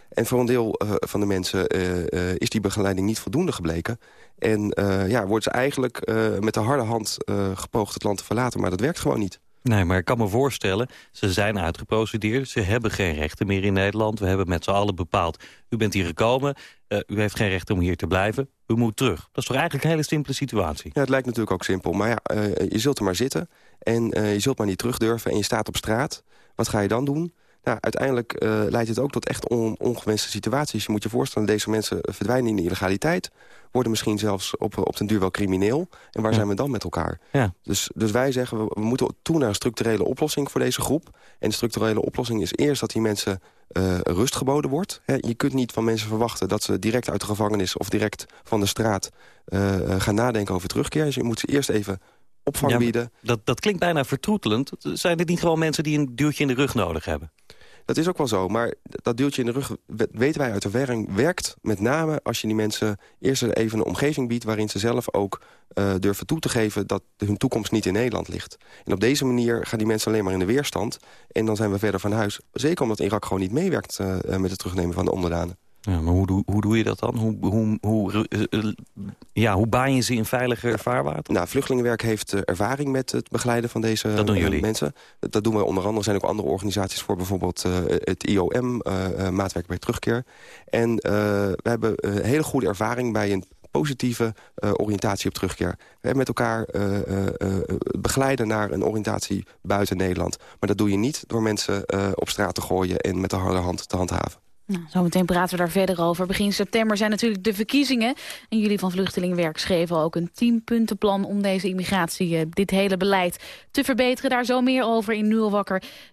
En voor een deel van de mensen is die begeleiding niet voldoende gebleken. En ja, wordt ze eigenlijk met de harde hand gepoogd het land te verlaten, maar dat werkt gewoon niet. Nee, maar ik kan me voorstellen, ze zijn uitgeprocedeerd. Ze hebben geen rechten meer in Nederland. We hebben met z'n allen bepaald, u bent hier gekomen. Uh, u heeft geen recht om hier te blijven. U moet terug. Dat is toch eigenlijk een hele simpele situatie? Ja, het lijkt natuurlijk ook simpel. Maar ja, uh, je zult er maar zitten. En uh, je zult maar niet terug durven. En je staat op straat. Wat ga je dan doen? Nou, uiteindelijk uh, leidt het ook tot echt on ongewenste situaties. Je moet je voorstellen, deze mensen verdwijnen in de illegaliteit... worden misschien zelfs op, op den duur wel crimineel. En waar ja. zijn we dan met elkaar? Ja. Dus, dus wij zeggen, we, we, moeten toe naar een structurele oplossing voor deze groep. En de structurele oplossing is eerst dat die mensen uh, rust geboden wordt. He, je kunt niet van mensen verwachten dat ze direct uit de gevangenis... of direct van de straat uh, gaan nadenken over terugkeer. Dus je moet ze eerst even opvang ja, bieden. Dat, dat klinkt bijna vertroetelend. Zijn dit niet gewoon mensen die een duwtje in de rug nodig hebben? Dat is ook wel zo, maar dat duwtje in de rug weten wij uit ervaring werkt met name als je die mensen eerst even een omgeving biedt waarin ze zelf ook uh, durven toe te geven dat hun toekomst niet in Nederland ligt. En op deze manier gaan die mensen alleen maar in de weerstand en dan zijn we verder van huis. Zeker omdat Irak gewoon niet meewerkt uh, met het terugnemen van de onderdanen. Ja, maar hoe, hoe doe je dat dan? Hoe, hoe, hoe, uh, ja, hoe baan je ze in veiliger vaarwater? Nou, Vluchtelingenwerk heeft uh, ervaring met het begeleiden van deze dat doen jullie. mensen. Dat doen we onder andere. Er zijn ook andere organisaties voor, bijvoorbeeld uh, het IOM, Maatwerk bij Terugkeer. En we hebben hele goede ervaring bij een positieve uh, oriëntatie op terugkeer. We met elkaar uh, uh, begeleiden naar een oriëntatie buiten Nederland. Maar dat doe je niet door mensen op straat te gooien... en met de harde hand te handhaven. Nou, zometeen praten we daar verder over. Begin september zijn natuurlijk de verkiezingen. En jullie van Vluchtelingenwerk schreven ook een tienpuntenplan... om deze immigratie, dit hele beleid te verbeteren. Daar zo meer over in Nu.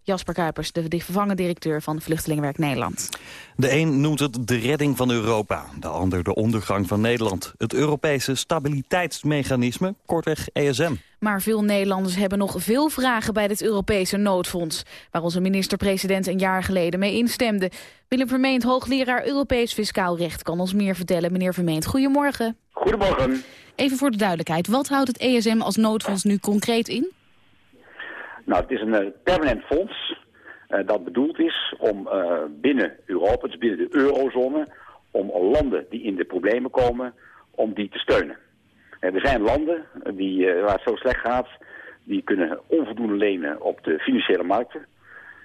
Jasper Kuipers, de, de vervangen directeur van Vluchtelingenwerk Nederland. De een noemt het de redding van Europa. De ander de ondergang van Nederland. Het Europese stabiliteitsmechanisme, kortweg ESM. Maar veel Nederlanders hebben nog veel vragen bij dit Europese noodfonds... waar onze minister-president een jaar geleden mee instemde. Willem Vermeend, hoogleraar Europees Fiscaal Recht, kan ons meer vertellen. Meneer Vermeend, goedemorgen. Goedemorgen. Even voor de duidelijkheid, wat houdt het ESM als noodfonds nu concreet in? Nou, het is een uh, permanent fonds uh, dat bedoeld is om uh, binnen Europa, dus binnen de eurozone... om landen die in de problemen komen, om die te steunen. Er zijn landen die, waar het zo slecht gaat, die kunnen onvoldoende lenen op de financiële markten.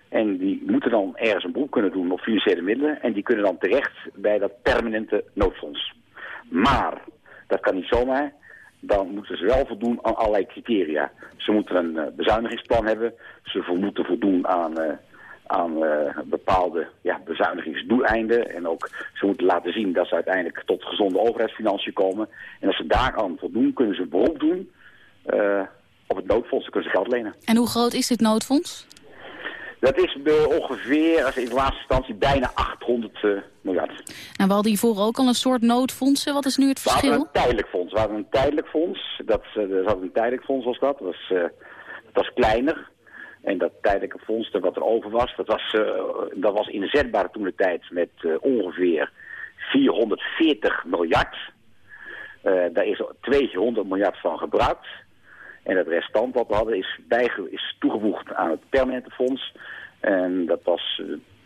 En die moeten dan ergens een beroep kunnen doen op financiële middelen. En die kunnen dan terecht bij dat permanente noodfonds. Maar, dat kan niet zomaar. Dan moeten ze wel voldoen aan allerlei criteria. Ze moeten een uh, bezuinigingsplan hebben. Ze moeten voldoen aan, uh, aan uh, bepaalde ja, bezuinigingsdoeleinden. En ook ze moeten laten zien dat ze uiteindelijk tot gezonde overheidsfinanciën komen. En als ze daaraan voldoen, kunnen ze een beroep doen op het noodfonds. Dan kunnen ze geld lenen. En hoe groot is dit noodfonds? Dat is ongeveer, als in de laatste instantie, bijna 800 uh, miljard. En we hadden hiervoor ook al een soort noodfondsen. Wat is nu het verschil? We hadden een tijdelijk fonds. We hadden een tijdelijk fonds. Dat, uh, dat was een tijdelijk fonds was dat. Dat was, uh, dat was kleiner. En dat tijdelijke fonds, wat er over was, dat was, dat was inzetbaar toen de tijd met ongeveer 440 miljard. daar is 200 miljard van gebruikt. En het restant wat we hadden is, bijge is toegevoegd aan het permanente fonds. En dat was,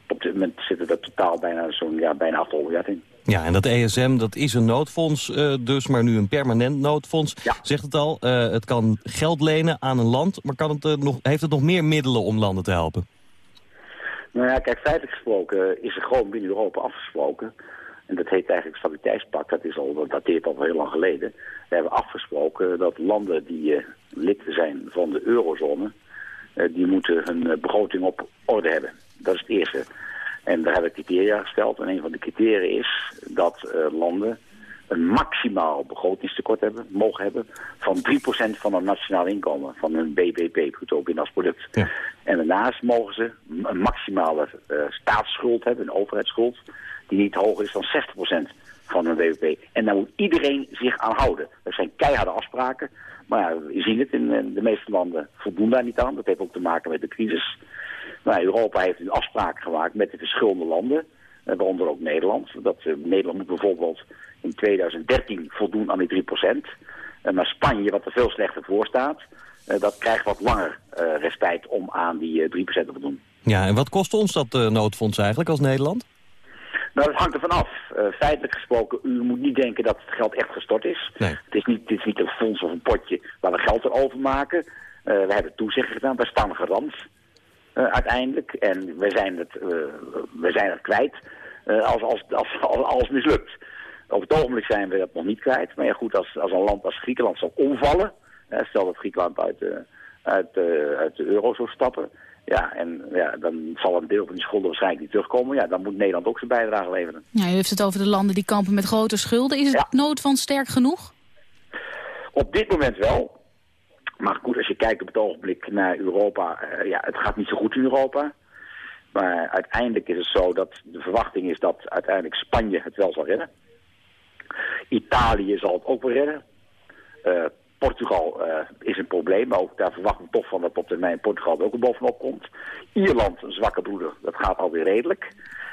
op dit moment zitten er totaal bijna zo'n ja, bijna 800 miljard in. Ja, en dat ESM, dat is een noodfonds uh, dus, maar nu een permanent noodfonds. Ja. Zegt het al, uh, het kan geld lenen aan een land, maar kan het, uh, nog, heeft het nog meer middelen om landen te helpen? Nou ja, kijk, feitelijk gesproken is er gewoon binnen Europa afgesproken. En dat heet eigenlijk stabiliteitspact, dat, is al, dat dateert al heel lang geleden. We hebben afgesproken dat landen die lid zijn van de eurozone, die moeten hun begroting op orde hebben. Dat is het eerste. En daar hebben we criteria gesteld. En een van de criteria is dat landen een maximaal begrotingstekort hebben, mogen hebben van 3% van hun nationaal inkomen, van hun BBP, bruto binnenlands product. Ja. En daarnaast mogen ze een maximale staatsschuld hebben, een overheidsschuld, die niet hoger is dan 60% van hun BBP. En daar moet iedereen zich aan houden. Dat zijn keiharde afspraken. Maar ja, we zien het, in de meeste landen voldoen daar niet aan. Dat heeft ook te maken met de crisis. Maar Europa heeft nu afspraken gemaakt met de verschillende landen. Waaronder ook Nederland. Dat, uh, Nederland moet bijvoorbeeld in 2013 voldoen aan die 3%. Uh, maar Spanje, wat er veel slechter voor staat... Uh, dat krijgt wat langer respijt om aan die 3% te voldoen. Ja, en wat kost ons dat noodfonds eigenlijk als Nederland? Nou, dat hangt ervan af. Uh, feitelijk gesproken, u moet niet denken dat het geld echt gestort is. Nee. Het, is niet, het is niet een fonds of een potje waar we geld erover maken. we hebben toezeggingen gedaan, we staan garant uiteindelijk. En we zijn het, we zijn het kwijt als, als, als, als alles mislukt. Op het ogenblik zijn we dat nog niet kwijt. Maar ja, goed, als, als een land als Griekenland zou omvallen... stel dat Griekenland uit, de, uit, uit de euro zou stappen... Ja, en ja, dan zal een deel van die schulden waarschijnlijk niet terugkomen. Ja, dan moet Nederland ook zijn bijdrage leveren. Ja, u heeft het over de landen die kampen met grote schulden. Is het nood van sterk genoeg? Op dit moment wel. Maar goed, als je kijkt op het ogenblik naar Europa... Uh, ja, het gaat niet zo goed in Europa. Maar uiteindelijk is het zo dat de verwachting is dat uiteindelijk Spanje het wel zal redden. Italië zal het ook wel redden. Uh, Portugal uh, is een probleem, maar ook daar verwachten we toch van dat op termijn Portugal er ook bovenop komt. Ierland, een zwakke broeder, dat gaat alweer redelijk.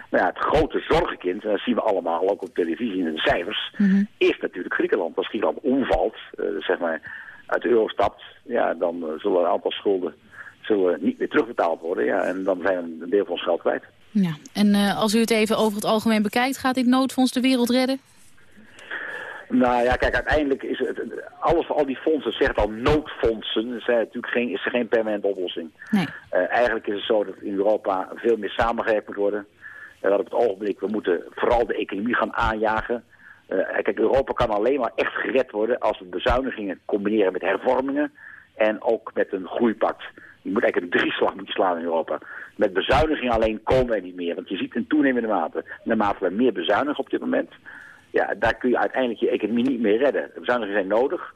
Maar ja, het grote zorgenkind, en dat zien we allemaal ook op televisie in de cijfers, mm -hmm. is natuurlijk Griekenland. Als Griekenland omvalt, uh, zeg maar uit de euro stapt, ja, dan uh, zullen een aantal schulden zullen niet meer terugbetaald worden. Ja, en dan zijn we een deel van ons geld kwijt. Ja, en als u het even over het algemeen bekijkt, gaat dit noodfonds de wereld redden? Nou ja, kijk, uiteindelijk is het, alles, al die fondsen, zegt al noodfondsen, zijn natuurlijk geen, is er geen permanente oplossing. Nee. Uh, eigenlijk is het zo dat in Europa veel meer samengewerkt moet worden. Uh, dat op het ogenblik, we moeten vooral de economie gaan aanjagen. Uh, kijk, Europa kan alleen maar echt gered worden als we bezuinigingen combineren met hervormingen en ook met een groeipact. Je moet eigenlijk een drieslag moeten slaan in Europa. Met bezuinigingen alleen komen we niet meer, want je ziet in toenemende mate, naarmate we meer bezuinigen op dit moment, ja, daar kun je uiteindelijk je economie niet meer redden. De bezuinigingen zijn nodig,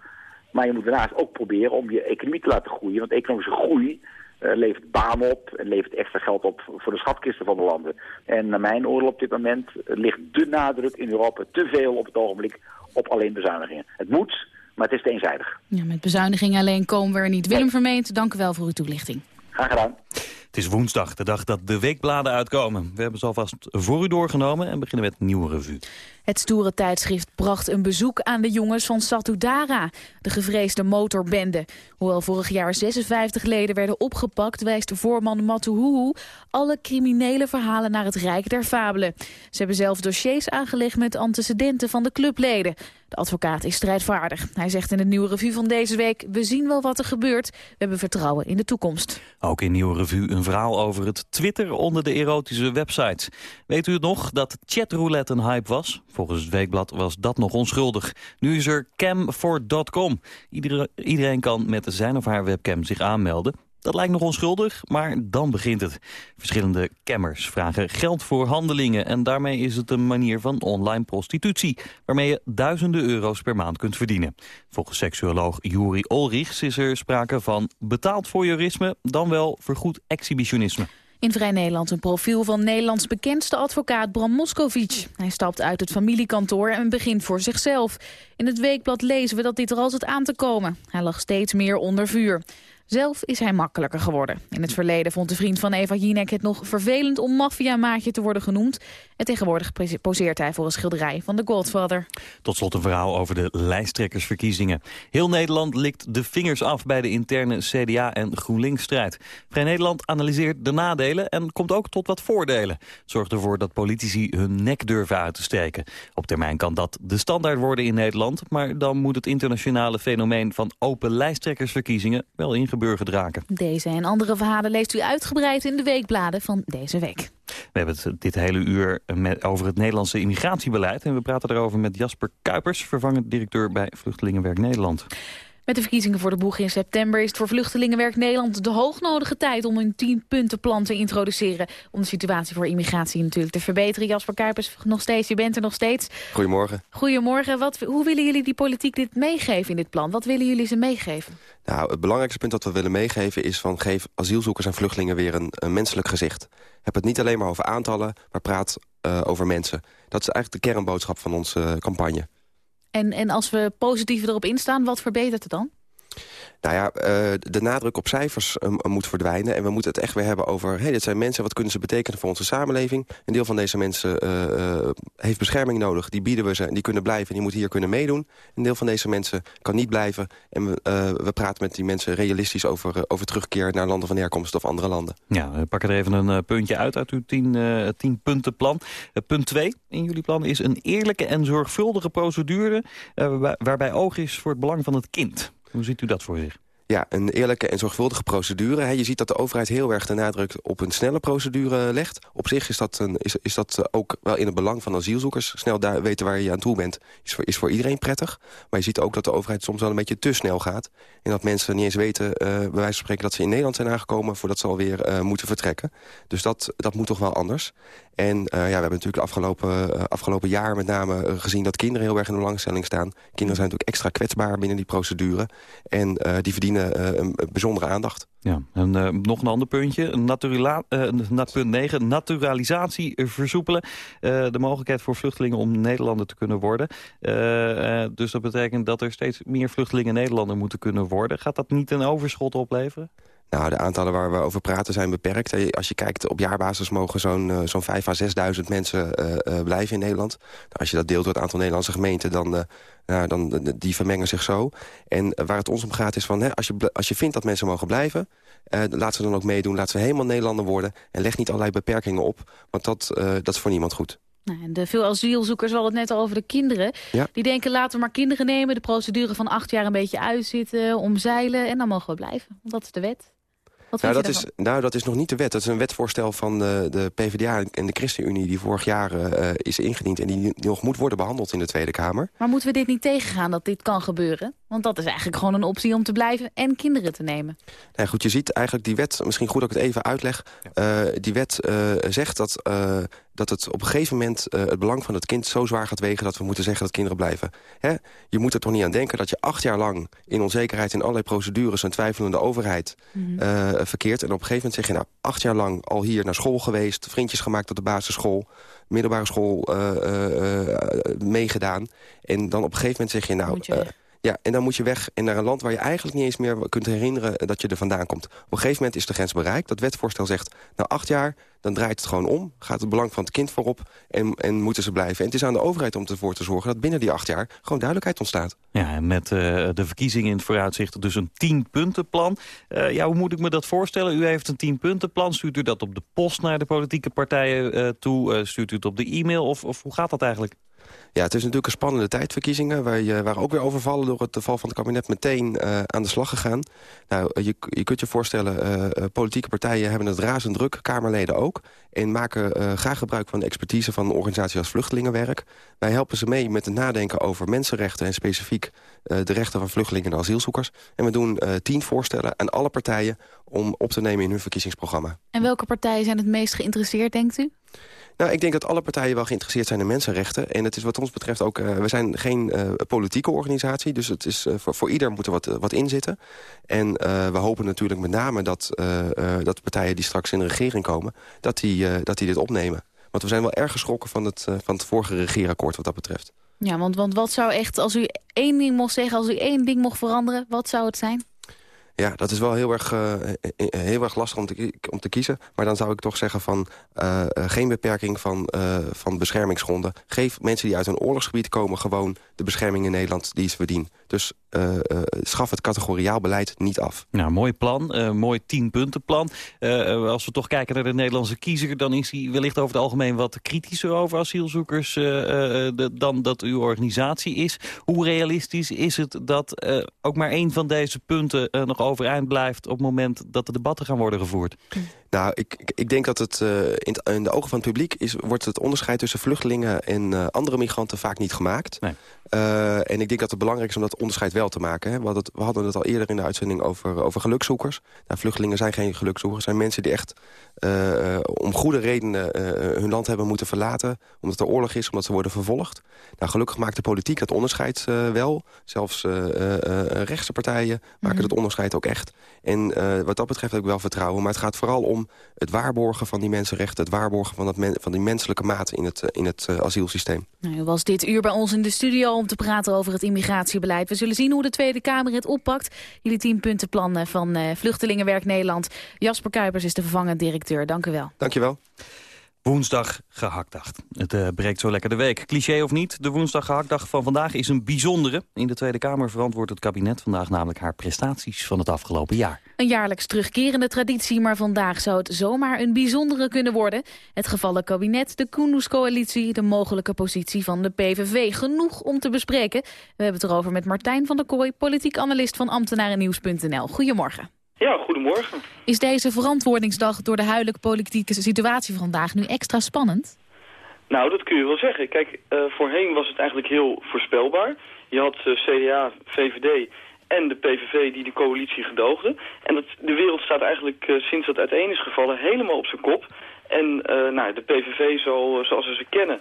maar je moet daarnaast ook proberen om je economie te laten groeien. Want economische groei uh, levert banen op en levert extra geld op voor de schatkisten van de landen. En naar mijn oordeel op dit moment ligt de nadruk in Europa te veel op het ogenblik op alleen bezuinigingen. Het moet, maar het is te eenzijdig. Ja, met bezuinigingen alleen komen we er niet. Willem Vermeend, dank u wel voor uw toelichting. Graag gedaan. Het is woensdag, de dag dat de weekbladen uitkomen. We hebben ze alvast voor u doorgenomen en beginnen met een nieuwe revue. Het stoere tijdschrift bracht een bezoek aan de jongens van Satudara, de gevreesde motorbende. Hoewel vorig jaar 56 leden werden opgepakt, wijst voorman Matuhuhu alle criminele verhalen naar het Rijk der Fabelen. Ze hebben zelf dossiers aangelegd met antecedenten van de clubleden. De advocaat is strijdvaardig. Hij zegt in het Nieuwe Revue van deze week... we zien wel wat er gebeurt. We hebben vertrouwen in de toekomst. Ook in Nieuwe Revue een verhaal over het Twitter onder de erotische websites. Weet u het nog dat chatroulette een hype was? Volgens het Weekblad was dat nog onschuldig. Nu is er cam4.com. Iedereen, iedereen kan met zijn of haar webcam zich aanmelden. Dat lijkt nog onschuldig, maar dan begint het. Verschillende cammers vragen geld voor handelingen... en daarmee is het een manier van online prostitutie... waarmee je duizenden euro's per maand kunt verdienen. Volgens seksuoloog Juri Olrichs is er sprake van betaald voyeurisme... dan wel vergoed exhibitionisme. In Vrij Nederland een profiel van Nederlands bekendste advocaat Bram Moskovic. Hij stapt uit het familiekantoor en begint voor zichzelf. In het weekblad lezen we dat dit er altijd aan te komen. Hij lag steeds meer onder vuur. Zelf is hij makkelijker geworden. In het verleden vond de vriend van Eva Jinek het nog vervelend om maffiamaatje te worden genoemd. En tegenwoordig poseert hij voor een schilderij van The Godfather. Tot slot een verhaal over de lijsttrekkersverkiezingen. Heel Nederland likt de vingers af bij de interne CDA- en GroenLinks-strijd. Vrij Nederland analyseert de nadelen en komt ook tot wat voordelen. Zorgt ervoor dat politici hun nek durven uit te steken. Op termijn kan dat de standaard worden in Nederland... maar dan moet het internationale fenomeen van open lijsttrekkersverkiezingen wel ingeburgerd Deze en andere verhalen leest u uitgebreid in de weekbladen van deze week. We hebben het dit hele uur met, over het Nederlandse immigratiebeleid. En we praten daarover met Jasper Kuipers, vervangend directeur bij Vluchtelingenwerk Nederland. Met de verkiezingen voor de boeg in september is het voor Vluchtelingenwerk Nederland de hoognodige tijd om een 10-puntenplan te introduceren. Om de situatie voor immigratie natuurlijk te verbeteren. Jasper Kuipers, nog steeds, je bent er nog steeds. Goedemorgen. Goedemorgen. Wat, hoe willen jullie die politiek dit meegeven in dit plan? Wat willen jullie ze meegeven? Nou, het belangrijkste punt dat we willen meegeven is van geef asielzoekers en vluchtelingen weer een, een menselijk gezicht. Heb het niet alleen maar over aantallen, maar praat uh, over mensen. Dat is eigenlijk de kernboodschap van onze uh, campagne. En, en als we positief erop instaan, wat verbetert het dan? Nou ja, uh, de nadruk op cijfers uh, moet verdwijnen. En we moeten het echt weer hebben over... hey, dit zijn mensen, wat kunnen ze betekenen voor onze samenleving? Een deel van deze mensen uh, heeft bescherming nodig. Die bieden we ze en die kunnen blijven en die moeten hier kunnen meedoen. Een deel van deze mensen kan niet blijven. En we, we praten met die mensen realistisch over, over terugkeer... naar landen van herkomst of andere landen. Ja, we pakken er even een puntje uit uit uw tien, tien puntenplan. punt 2 in jullie plan is een eerlijke en zorgvuldige procedure... waarbij oog is voor het belang van het kind. Hoe ziet u dat voor zich? Ja, een eerlijke en zorgvuldige procedure. Je ziet dat de overheid heel erg de nadruk op een snelle procedure legt. Op zich is dat, een, is, is dat ook wel in het belang van asielzoekers. Snel weten waar je aan toe bent, is voor, is voor iedereen prettig. Maar je ziet ook dat de overheid soms wel een beetje te snel gaat. En dat mensen niet eens weten, uh, bij wijze van spreken... dat ze in Nederland zijn aangekomen voordat ze alweer uh, moeten vertrekken. Dus dat, dat moet toch wel anders. En uh, ja, we hebben natuurlijk de afgelopen, afgelopen jaar met name gezien... dat kinderen heel erg in de belangstelling staan. Kinderen zijn natuurlijk extra kwetsbaar binnen die procedure. En die verdienen een bijzondere aandacht. Ja, en nog een ander puntje. Uh, punt 9. Naturalisatie versoepelen. De mogelijkheid voor vluchtelingen om Nederlander te kunnen worden. dus dat betekent dat er steeds meer vluchtelingen Nederlander moeten kunnen worden. Gaat dat niet een overschot opleveren? Nou, de aantallen waar we over praten zijn beperkt. Als je kijkt, op jaarbasis mogen zo'n uh, zo'n 5 à 6.000 mensen uh, uh, blijven in Nederland. Nou, als je dat deelt door het aantal Nederlandse gemeenten, dan, nou, dan die vermengen zich zo. En waar het ons om gaat is van, hè, als, je, als je vindt dat mensen mogen blijven... laat ze dan ook meedoen, laat ze helemaal Nederlander worden... en leg niet allerlei beperkingen op, want dat, dat is voor niemand goed. Nou, de veel asielzoekers, we hadden het net al over de kinderen. Ja. Die denken, laten we maar kinderen nemen... de procedure van acht jaar een beetje uitzitten, omzeilen... en dan mogen we blijven, want dat is de wet. Nou dat, is, nou, dat is nog niet de wet. Dat is een wetvoorstel van de, de PvdA en de ChristenUnie... die vorig jaar uh, is ingediend en die nog moet worden behandeld in de Tweede Kamer. Maar moeten we dit niet tegengaan dat dit kan gebeuren? Want dat is eigenlijk gewoon een optie om te blijven en kinderen te nemen. Nou goed, je ziet eigenlijk die wet, misschien goed dat ik het even uitleg... Uh, die wet uh, zegt dat dat het op een gegeven moment uh, het belang van het kind zo zwaar gaat wegen... dat we moeten zeggen dat kinderen blijven. Hè? Je moet er toch niet aan denken dat je acht jaar lang... in onzekerheid in allerlei procedures en twijfelende overheid mm -hmm. uh, verkeert. En op een gegeven moment zeg je, nou, acht jaar lang al hier naar school geweest... vriendjes gemaakt op de basisschool, middelbare school uh, meegedaan. En dan op een gegeven moment zeg je, nou... Ja, en dan moet je weg naar een land waar je eigenlijk niet eens meer kunt herinneren dat je er vandaan komt. Op een gegeven moment is de grens bereikt. Dat wetvoorstel zegt, na acht jaar, dan draait het gewoon om. Gaat het belang van het kind voorop en, en moeten ze blijven. En het is aan de overheid om ervoor te zorgen dat binnen die acht jaar gewoon duidelijkheid ontstaat. Ja, en met uh, de verkiezingen in het vooruitzicht dus een tienpuntenplan. Uh, ja, hoe moet ik me dat voorstellen? U heeft een tienpuntenplan. Stuurt u dat op de post naar de politieke partijen uh, toe? stuurt u het op de e-mail? Of, of hoe gaat dat eigenlijk? Ja, het is natuurlijk een spannende tijd, verkiezingen. Wij waren ook weer overvallen door het val van het kabinet meteen uh, aan de slag gegaan. Nou, je, je kunt je voorstellen, politieke partijen hebben het razend druk. Kamerleden ook. En maken graag gebruik van de expertise van een organisatie als Vluchtelingenwerk. Wij helpen ze mee met het nadenken over mensenrechten... en specifiek de rechten van vluchtelingen en asielzoekers. En we doen tien voorstellen aan alle partijen om op te nemen in hun verkiezingsprogramma. En welke partijen zijn het meest geïnteresseerd, denkt u? Nou, ik denk dat alle partijen wel geïnteresseerd zijn in mensenrechten. En het is wat ons betreft ook... Uh, we zijn geen uh, politieke organisatie, dus het is, uh, voor, voor ieder moet er wat, wat in zitten. En we hopen natuurlijk met name dat, dat partijen die straks in de regering komen... dat die, dat die dit opnemen. Want we zijn wel erg geschrokken van het, van het vorige regeerakkoord wat dat betreft. Ja, want, want wat zou echt, als u één ding mocht zeggen... als u één ding mocht veranderen, wat zou het zijn? Ja, dat is wel heel erg, uh, heel erg lastig om te, om te kiezen. Maar dan zou ik toch zeggen van geen beperking van, van beschermingsgronden. Geef mensen die uit een oorlogsgebied komen gewoon de bescherming in Nederland die ze verdienen. Dus uh, uh, schaf het categoriaal beleid niet af. Nou, mooi plan, uh, mooi tienpuntenplan. als we toch kijken naar de Nederlandse kiezer... dan is hij wellicht over het algemeen wat kritischer over asielzoekers... De, dan dat uw organisatie is. Hoe realistisch is het dat ook maar één van deze punten... nog overeind blijft op het moment dat de debatten gaan worden gevoerd? Nou, ik, ik, ik denk dat het in, in, de ogen van het publiek... Is, wordt het onderscheid tussen vluchtelingen en andere migranten vaak niet gemaakt. Nee. En ik denk dat het belangrijk is om dat onderscheid wel te maken. Hè. We, hadden het, we, hadden het, al eerder in de uitzending over, over gelukzoekers. Nou, vluchtelingen zijn geen gelukzoekers. zijn mensen die echt uh, om goede redenen uh, hun land hebben moeten verlaten. Omdat er oorlog is, omdat ze worden vervolgd. Nou, gelukkig maakt de politiek dat onderscheid wel. Zelfs rechtse partijen maken mm -hmm. dat onderscheid ook echt. En wat dat betreft heb ik wel vertrouwen. Maar het gaat vooral om het waarborgen van die mensenrechten. Het waarborgen van, dat men, van die menselijke maat in het, in het asielsysteem. Nou, was dit uur bij ons in de studio om te praten over het immigratiebeleid. We zullen zien hoe de Tweede Kamer het oppakt. Jullie tienpuntenplan van uh, Vluchtelingenwerk Nederland. Jasper Kuipers is de vervangend directeur. Dank u wel. Dank je wel. Woensdag gehaktdag. Het uh, breekt zo lekker de week. Cliché of niet, de woensdag gehaktdag van vandaag is een bijzondere. In de Tweede Kamer verantwoordt het kabinet vandaag namelijk haar prestaties van het afgelopen jaar. Een jaarlijks terugkerende traditie, maar vandaag zou het zomaar een bijzondere kunnen worden. Het gevallen kabinet, de Koenderscoalitie, de mogelijke positie van de PVV. Genoeg om te bespreken. We hebben het erover met Martijn van der Kooi, politiek analist van ambtenarennieuws.nl. Goedemorgen. Ja, goedemorgen. Is deze verantwoordingsdag door de huidige politieke situatie vandaag nu extra spannend? Nou, dat kun je wel zeggen. Kijk, uh, voorheen was het eigenlijk heel voorspelbaar. Je had uh, CDA, VVD en de PVV die de coalitie gedoogden. En dat, de wereld staat eigenlijk uh, sinds dat uiteen is gevallen helemaal op zijn kop. En nou, de PVV zal, zoals we ze kennen,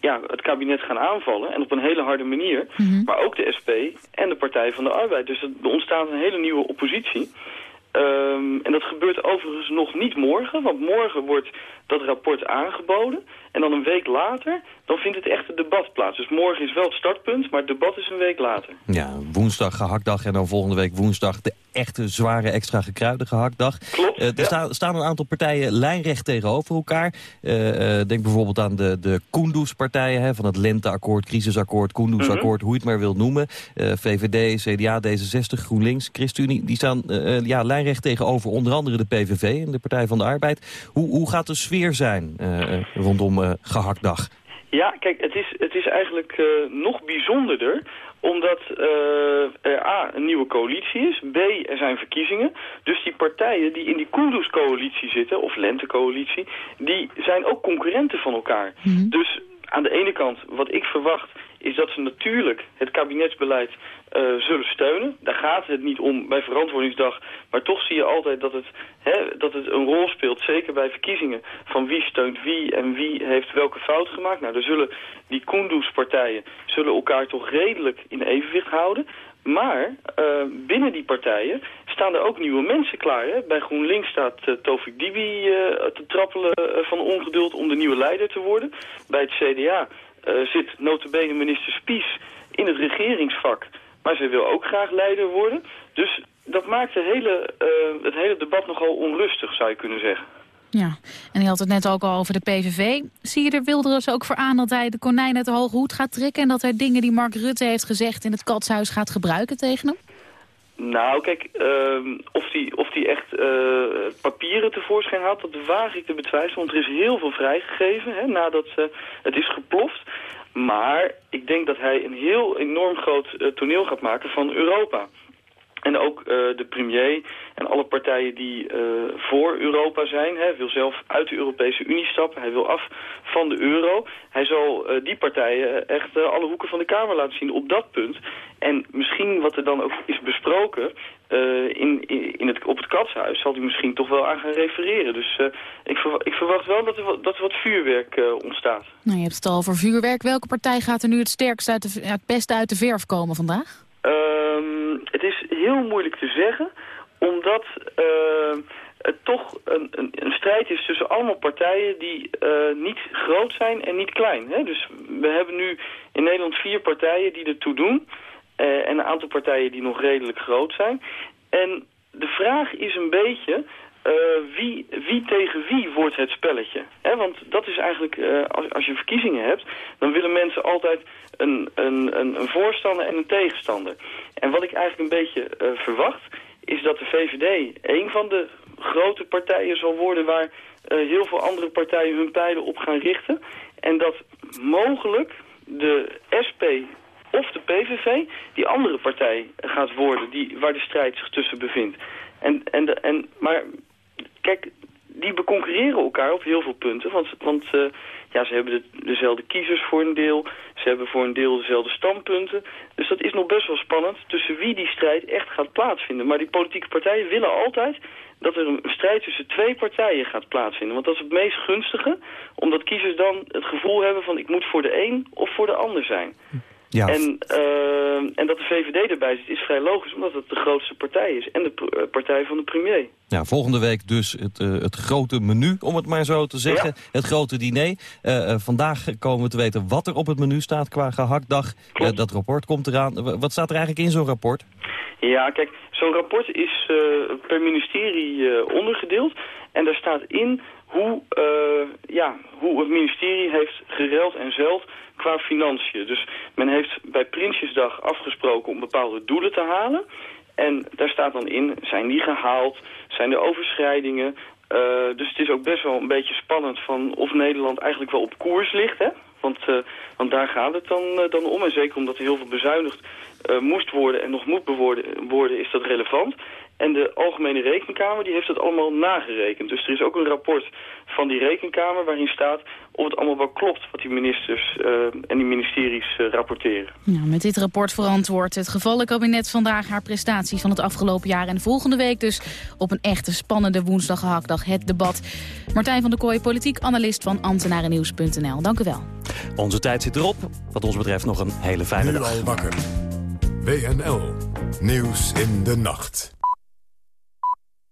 ja, het kabinet gaan aanvallen. En op een hele harde manier. Mm -hmm. Maar ook de SP en de Partij van de Arbeid. Dus er ontstaat een hele nieuwe oppositie. Um, en dat gebeurt overigens nog niet morgen, want morgen wordt dat rapport aangeboden. En dan een week later, dan vindt het echte debat plaats. Dus morgen is wel het startpunt, maar het debat is een week later. Ja, woensdag gehaktdag en dan volgende week woensdag de echte zware extra gekruide gehaktdag. Klopt, uh, Er sta, staan een aantal partijen lijnrecht tegenover elkaar. Uh, uh, denk bijvoorbeeld aan de, de Koendoes-partijen van het Lenteakkoord, Crisisakkoord, Koendoesakkoord, mm -hmm. hoe je het maar wilt noemen. VVD, CDA, D66, GroenLinks, ChristenUnie, die staan ja, lijnrecht tegenover onder andere de PVV en de Partij van de Arbeid. Hoe, hoe gaat de sfeer zijn rondom gehaktdag? Ja, kijk, het is, het is eigenlijk uh, nog bijzonderder omdat uh, er A, een nieuwe coalitie is, B, er zijn verkiezingen. Dus die partijen die in die Kunduz-coalitie zitten, of Lente-coalitie, die zijn ook concurrenten van elkaar. Mm -hmm. Dus aan de ene kant, wat ik verwacht, is dat ze natuurlijk het kabinetsbeleid uh, zullen steunen. Daar gaat het niet om bij verantwoordingsdag. Maar toch zie je altijd dat het, hè, dat het een rol speelt, zeker bij verkiezingen, van wie steunt wie en wie heeft welke fout gemaakt. Nou, dan zullen die Kunduz-partijen zullen elkaar toch redelijk in evenwicht houden. Maar uh, binnen die partijen staan er ook nieuwe mensen klaar. Hè? Bij GroenLinks staat uh, Dibi te trappelen van ongeduld om de nieuwe leider te worden. Bij het CDA zit notabene minister Spies in het regeringsvak. Maar ze wil ook graag leider worden. Dus dat maakt de hele, het hele debat nogal onrustig, zou je kunnen zeggen. Ja, en je had het net ook al over de PVV. Zie je er Wilders ook voor aan dat hij de konijn uit de hoge hoed gaat trekken... en dat hij dingen die Mark Rutte heeft gezegd in het katshuis gaat gebruiken tegen hem? Nou, kijk, uh, of die, of die echt uh, papieren tevoorschijn had, dat waag ik te betwijfelen. Want er is heel veel vrijgegeven hè, nadat uh, het is geploft. Maar ik denk dat hij een heel enorm groot uh, toneel gaat maken van Europa. En ook uh, de premier en alle partijen die uh, voor Europa zijn. Hij wil zelf uit de Europese Unie stappen. Hij wil af van de euro. Hij zal uh, die partijen echt alle hoeken van de Kamer laten zien op dat punt. En misschien wat er dan ook is besproken in, in het, op het katshuis... zal hij misschien toch wel aan gaan refereren. Dus ik, verwacht, ik, verwacht wel dat er dat er wat vuurwerk ontstaat. Nou, je hebt het al over vuurwerk. Welke partij gaat er nu het sterkst uit de, het beste uit de verf komen vandaag? Um, het is heel moeilijk te zeggen, omdat uh, het toch een, een, een, strijd is tussen allemaal partijen die uh, niet groot zijn en niet klein. Hè? Dus we hebben nu in Nederland vier partijen die ertoe doen uh, en een aantal partijen die nog redelijk groot zijn. En de vraag is een beetje... Uh, wie, wie tegen wie wordt het spelletje? Want dat is eigenlijk, uh, als, als je verkiezingen hebt, dan willen mensen altijd een, een, een, een voorstander en een tegenstander. En wat ik eigenlijk een beetje uh, verwacht, is dat de VVD een van de grote partijen zal worden waar heel veel andere partijen hun pijlen op gaan richten. En dat mogelijk de SP of de PVV die andere partij gaat worden, die, waar de strijd zich tussen bevindt. En, en, en, maar kijk, die beconcurreren elkaar op heel veel punten. Want, want uh, ja, ze hebben de, dezelfde kiezers voor een deel. Ze hebben voor een deel dezelfde standpunten. Dus dat is nog best wel spannend tussen wie die strijd echt gaat plaatsvinden. Maar die politieke partijen willen altijd dat er een strijd tussen twee partijen gaat plaatsvinden. Want dat is het meest gunstige, omdat kiezers dan het gevoel hebben van... ik moet voor de een of voor de ander zijn. Ja. En, uh, en dat de VVD erbij zit is vrij logisch, omdat het de grootste partij is. En de partij van de premier. Ja, volgende week dus het, uh, het grote menu, om het maar zo te zeggen. Ja. Het grote diner. Uh, vandaag komen we te weten wat er op het menu staat qua gehaktdag. dat rapport komt eraan. Wat staat er eigenlijk in zo'n rapport? Ja, kijk, zo'n rapport is per ministerie ondergedeeld. En daar staat in hoe, uh, ja, hoe het ministerie heeft gereld en zeld qua financiën. Dus men heeft bij Prinsjesdag afgesproken om bepaalde doelen te halen. En daar staat dan in, zijn die gehaald? Zijn er overschrijdingen? Uh, dus het is ook best wel een beetje spannend van of Nederland eigenlijk wel op koers ligt. Hè? Want, uh, want daar gaat het dan, dan om. En zeker omdat er heel veel bezuinigd moest worden en nog moet worden, is dat relevant. En de Algemene Rekenkamer die heeft het allemaal nagerekend. Dus er is ook een rapport van die Rekenkamer waarin staat of het allemaal wel klopt wat die ministers uh, en die ministeries uh, rapporteren. Ja, met dit rapport verantwoordt het gevallenkabinet vandaag haar prestaties van het afgelopen jaar. En volgende week dus op een echte spannende woensdag gehaktdag het debat. Martijn van der Kooi, politiek analist van ambtenarennieuws.nl. Dank u wel. Onze tijd zit erop. Wat ons betreft nog een hele fijne nu dag. al wakker. WNL. Nieuws in de nacht.